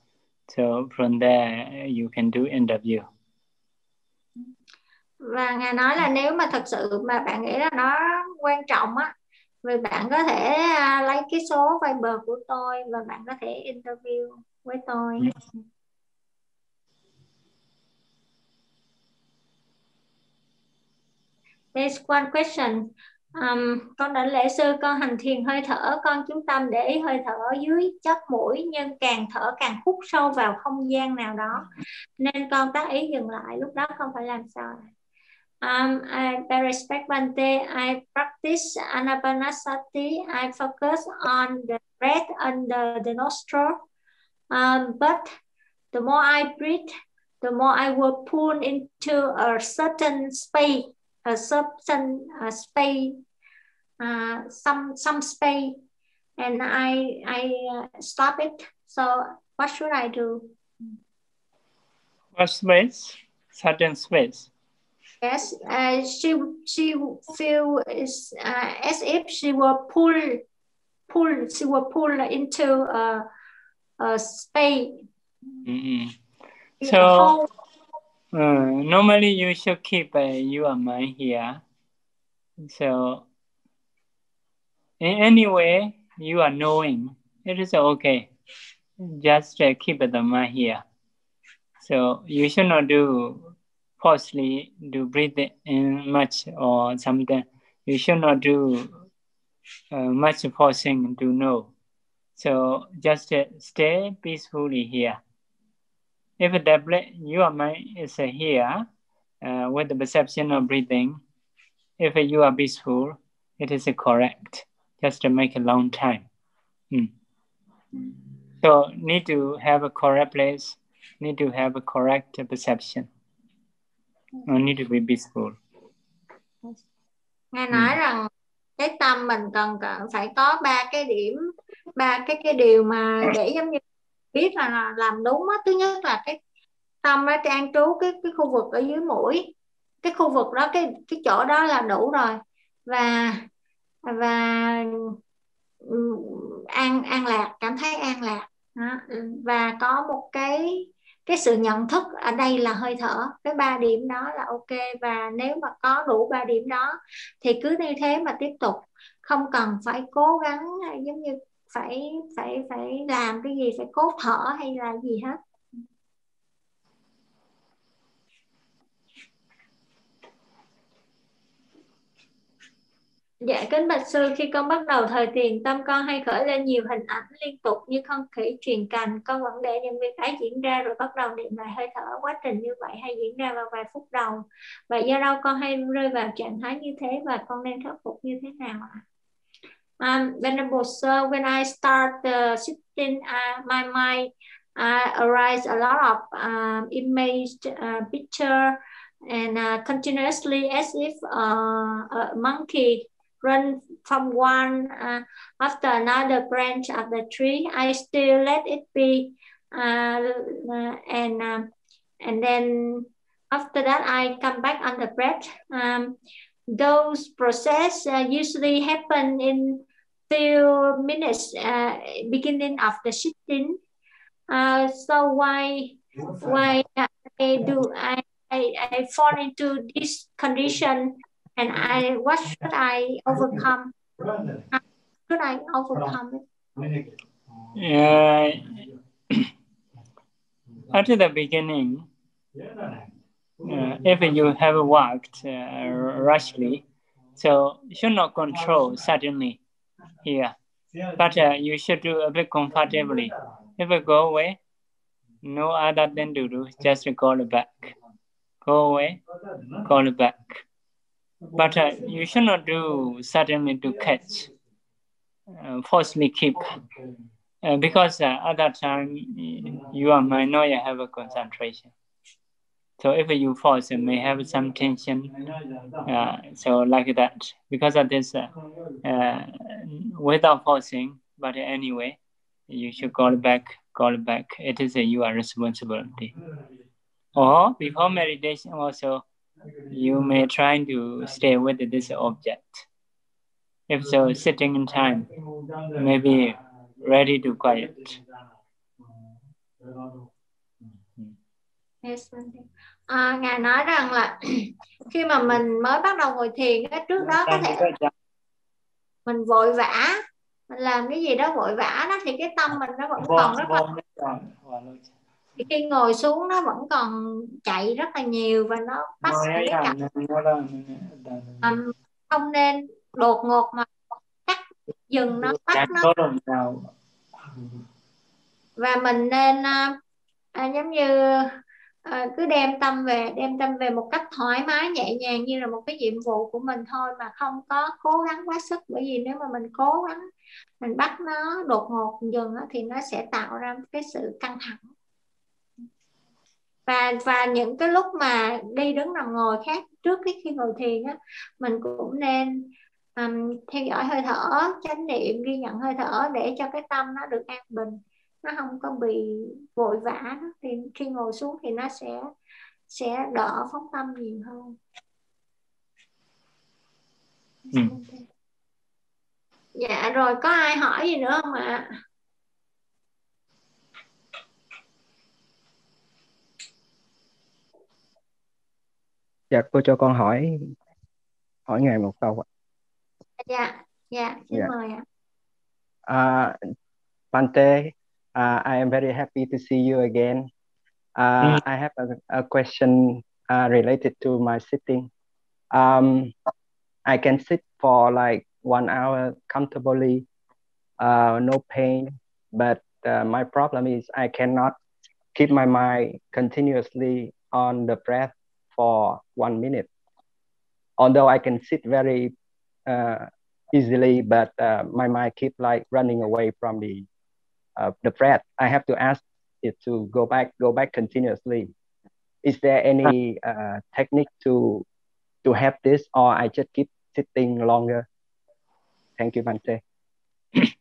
so from there you can do interview và ngài nói là nếu mà thật sự mà bạn nghĩ là nó quan trọng á vì bạn có thể uh, lấy cái số Viber của tôi và bạn có thể interview với tôi. Mm. There's one question. Um, con đã lễ sư con hành thiền hơi thở. Con chú tâm để ý hơi thở dưới chóp mũi nhưng càng thở càng hút sâu vào không gian nào đó. Nên con tác ý dừng lại lúc đó không phải làm sao. Um, I respect Bante I practice anapanasati. I focus on the breath under the nostril. Um, but the more I breathe the more I will pull into a certain space a certain uh, space, uh, some some space, and I I uh, stop it. So what should I do? What space? Certain space. Yes, uh, she she feel is uh, as if she will pull pull she will pull into a, a space. Mm -hmm. So uh, normally you should keep uh, your mind here. So in any way you are knowing, it is okay. Just uh, keep the mind here. So you should not do forcefully do breathe in much or something. You should not do uh, much forcing to know. So just uh, stay peacefully here. If the your mind is here uh, with the perception of breathing, if you are peaceful, it is correct. Just to make a long time. Mm. So need to have a correct place, need to have a correct perception. Or need to be peaceful. Ngài nói mm. rằng cái tâm mình cần phải có ba cái điểm, ba cái cái điều mà để giống như biết là làm đúng á thứ nhất là cái tâm nó trang trú cái cái khu vực ở dưới mũi cái khu vực đó cái cái chỗ đó là đủ rồi và và ừ, an an lạc, cảm thấy an lạc. Đó. và có một cái cái sự nhận thức ở đây là hơi thở. Cái ba điểm đó là ok. Và nếu mà có đủ ba điểm đó, thì cứ như thế mà tiếp tục. Không cần phải cố gắng, giống như phải phải phải làm cái gì, phải cố thở hay là gì hết. Dạ kính bạch sư khi con bắt đầu thời thiền tâm con hay khởi lên nhiều hình ảnh liên tục như con khỉ truyền cành con vẫn để những việc ấy diễn ra rồi bắt đầu niệm lại hơi thở quá trình như vậy hay diễn ra vào vài phút đầu và do đâu con hay rơi vào trạng thái như thế và con nên khắc phục như thế nào ạ? Um, Venerable Sir, when I start uh, sitting, uh, my mind uh, arise a lot of um, image, uh, picture, and uh, continuously as if uh, a monkey run from one uh, after another branch of the tree. I still let it be, uh, uh, and um, and then after that I come back on the breath. Um, those process uh, usually happen in few minutes uh, beginning of the sitting. Uh, so why why I do I I, I fall into this condition and I what should I overcome? How should I overcome it? Yeah. at the beginning, uh, if you have worked uh, rashly, so you should not control suddenly here, but uh, you should do a bit comfortably. If it go away, no other than to do, just call back. Go away, call back. But uh, you should not do suddenly to catch, uh, falsely keep. Uh, because uh, at that time you are might not have a concentration. So if you force, you may have some tension. Uh, so like that, because of this, uh, uh, without forcing, but anyway, you should call back, call back. It is a your responsibility. Or before meditation also, you may try to stay with this object. If so, sitting in time, maybe ready to quiet. Yes, à, ngài nói rằng là khi mà mình mới bắt đầu ngồi thiền á, trước đó có thể mình vội vã. Mình làm cái gì đó vội vã đó thì cái tâm mình nó vẫn còn rất là thì khi ngồi xuống nó vẫn còn chạy rất là nhiều và nó bắt cái cảm um, không nên đột ngột mà cắt dừng nó tắt nó. và mình nên à, giống như à, cứ đem tâm về đem tâm về một cách thoải mái nhẹ nhàng như là một cái nhiệm vụ của mình thôi mà không có cố gắng quá sức. Bởi vì nếu mà mình cố gắng mình bắt nó đột ngột dừng thì nó sẽ tạo ra cái sự căng thẳng và và những cái lúc mà đi đứng nằm ngồi khác trước khi khi ngồi thiền á mình cũng nên um, theo dõi hơi thở chánh niệm ghi nhận hơi thở để cho cái tâm nó được an bình nó không có bị vội vã thì khi ngồi xuống thì nó sẽ sẽ đỡ phóng tâm nhiều hơn ừ. dạ rồi có ai hỏi gì nữa không ạ à? Dạ cô cho con hỏi hỏi ngài một câu ạ. Dạ dạ xin dạ. mời ạ. À, Pante uh, I am very happy to see you again. Uh, mm. I have a, a question uh, related to my sitting. Um, I can sit for like one hour comfortably uh, no pain but uh, my problem is I cannot keep my mind continuously on the breath for one minute. Although I can sit very uh, easily, but uh, my mind keep like running away from the uh, the breath. I have to ask it to go back, go back continuously. Is there any uh, technique to to have this, or I just keep sitting longer? Thank you, Bante.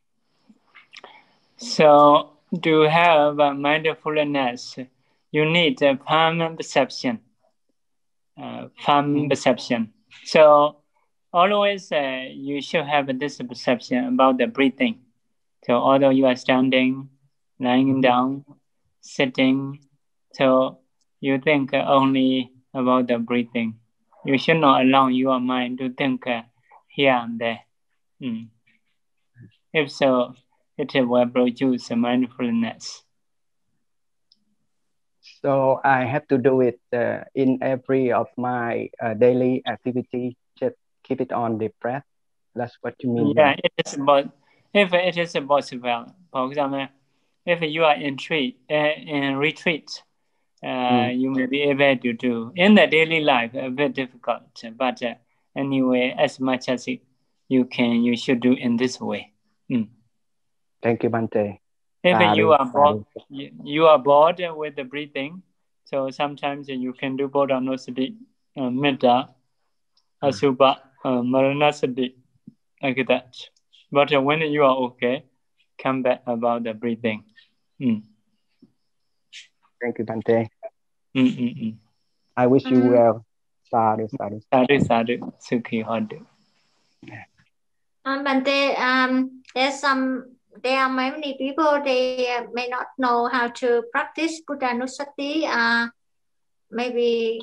So to have mindfulness, you need a palm perception uh, firm perception. So always uh, you should have this perception about the breathing. So although you are standing, lying down, sitting, so you think only about the breathing. You should not allow your mind to think uh, here and there. Mm. If so, it will produce mindfulness. So I have to do it uh, in every of my uh, daily activity. Just keep it on the breath. That's what you mean. Yeah, it is about if it is possible. For example, if you are in retreat, uh, in retreat, uh, mm. you may be able to do in the daily life a bit difficult. But uh, anyway, as much as you can, you should do in this way. Mm. Thank you, Bante. If you are bored, you are bored with the breathing, so sometimes you can do Bodhanosati, uh, Metta, Asubha, uh, Maranasati, like that. But uh, when you are okay, come back about the breathing. Mm. Thank you, Bante. Mm, mm, mm. I wish you well. Sadhu, sadhu. Sadhu, sadhu. Sukhi hodu. Um, Bante, um, there's some there are many people they may not know how to practice Buddha Nusati. Uh, maybe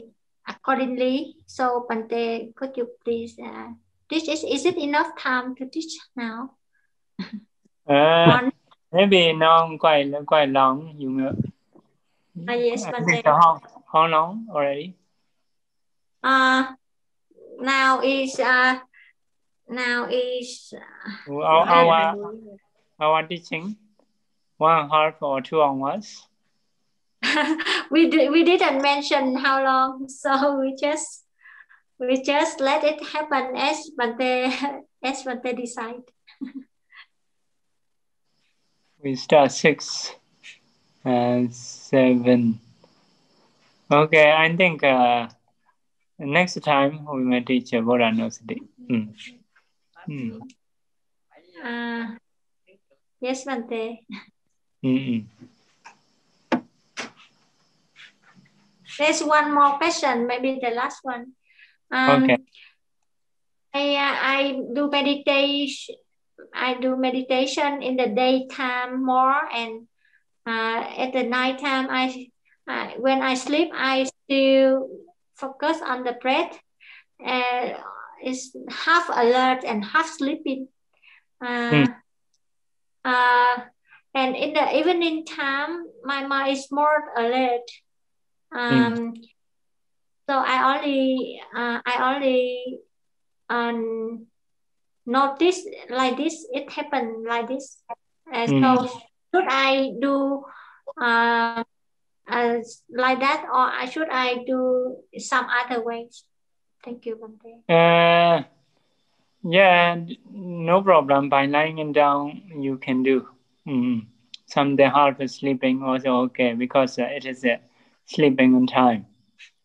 accordingly. So Bante, could you please uh, teach? Is, is it enough time to teach now? Uh, maybe not quite quite long. You know. Uh, yes, Bante. How, how long already? Uh, now is uh, now is uh, our, our, our teaching one half or two hours. we did, we didn't mention how long, so we just we just let it happen as Bante as they decide. we start six and seven. Okay, I think uh, next time we may teach Buddha Nosati. Mm. Mm. Uh, yes, Bante. Mm-mm. There's one more question, maybe the last one. Um, okay. I, uh, I do meditation. I do meditation in the daytime more, and uh, at the nighttime, I uh, when I sleep, I still focus on the breath. Uh, it's half alert and half sleeping. Uh, Mm. Uh, and in the evening time, my mind is more alert. Um, So I only uh, I only um, notice like this. It happened like this. And so Mm. should I do uh, uh, like that, or I should I do some other ways? Thank you, Bante. Uh, yeah, no problem. By lying down, you can do. Mm. Some the half sleeping also okay because uh, it is uh, sleeping on time.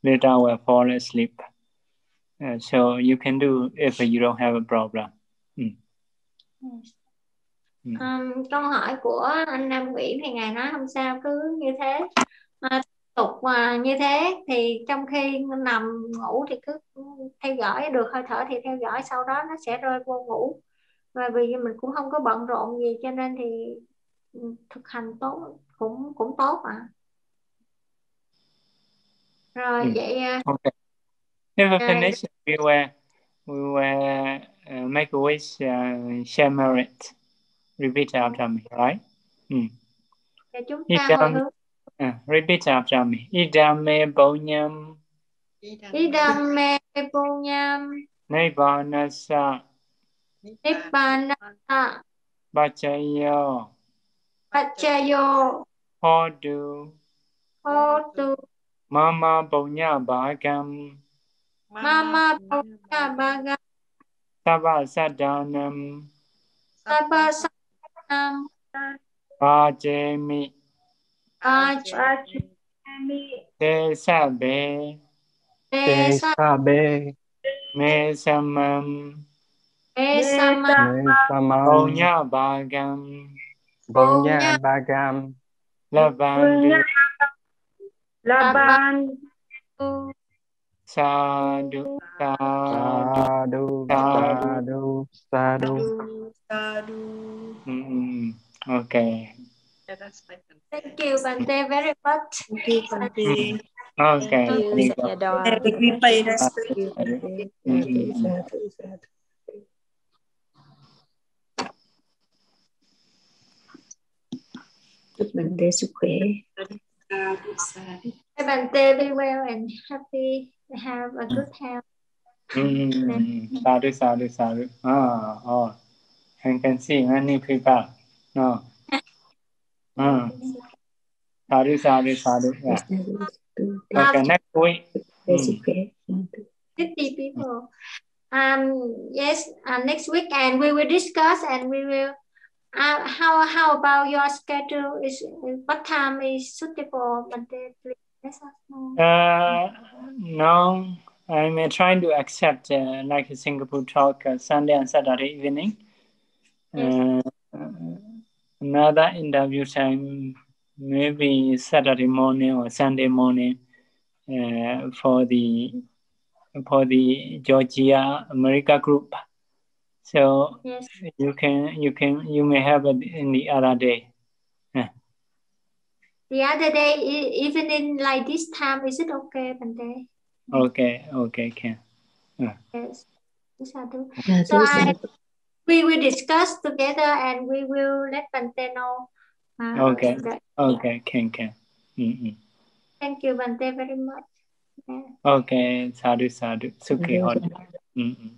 Later will fall asleep. Uh, so you can do if you don't have a problem. Mm. Um, câu hỏi của anh Nam Nguyễn thì ngài nói không sao cứ như thế tục mà như thế thì trong khi nằm ngủ thì cứ theo dõi được hơi thở thì theo dõi sau đó nó sẽ rơi vô ngủ và vì mình cũng không có bận rộn gì cho nên thì ừ, thực hành tốt cũng cũng tốt ạ rồi Ừ. vậy à, Okay. We Uh, finish, we will we will uh, make a wish, uh, share merit. Repeat after me, right? Mm. chúng ta uh, repeat after me. Idame bonyam idame punyam nibbanasa. Nibbana bachayo pachayo hodu. Hotu mama bonya bagam mama punya baga sabba sadanam sabha sanam bajemi desa Desabe, mesamam esama Nesamam, bonya bagam Bonya Bagam, labandu laban sadu sadu Sadu, Sadu, Sadu. Mm, okay thank you Bante very much Thank you, Bante. okay Yêu dạ đo Big replay next week. Yêu Bante. Dạ thị dạ thị dạ thị. chúc Bante sức khỏe May Bante be well and happy have a good health Mm, sadhu, sadhu, sadhu. Oh, oh. I can see many people. No. Mm. Sadhu, sadhu. Yeah. Okay, next week. Bante sức khỏe 50 people um yes uh, next week and we will discuss and we will uh, how how about your schedule is what time is suitable Bante please let us know Uh, no, I'm uh, trying to accept uh, like a Singapore talk uh, Sunday and Saturday evening. Uh, another interview time, maybe Saturday morning or Sunday morning uh, for the for the Georgia America group. So yes you can you can you may have it in the other day. the other day even in like this time is it okay Bante Okay, okay, can. Uh. Yes. Sadhu. Yeah, So I, are- we will discuss together and we will let Bante know. uh, Okay, that- okay, can, can. Mm-mm. Thank you, Bante, very much. Yeah. Okay, sadhu, sadhu. Sukhi Sadhu, holi. sadhu. Mm-mm.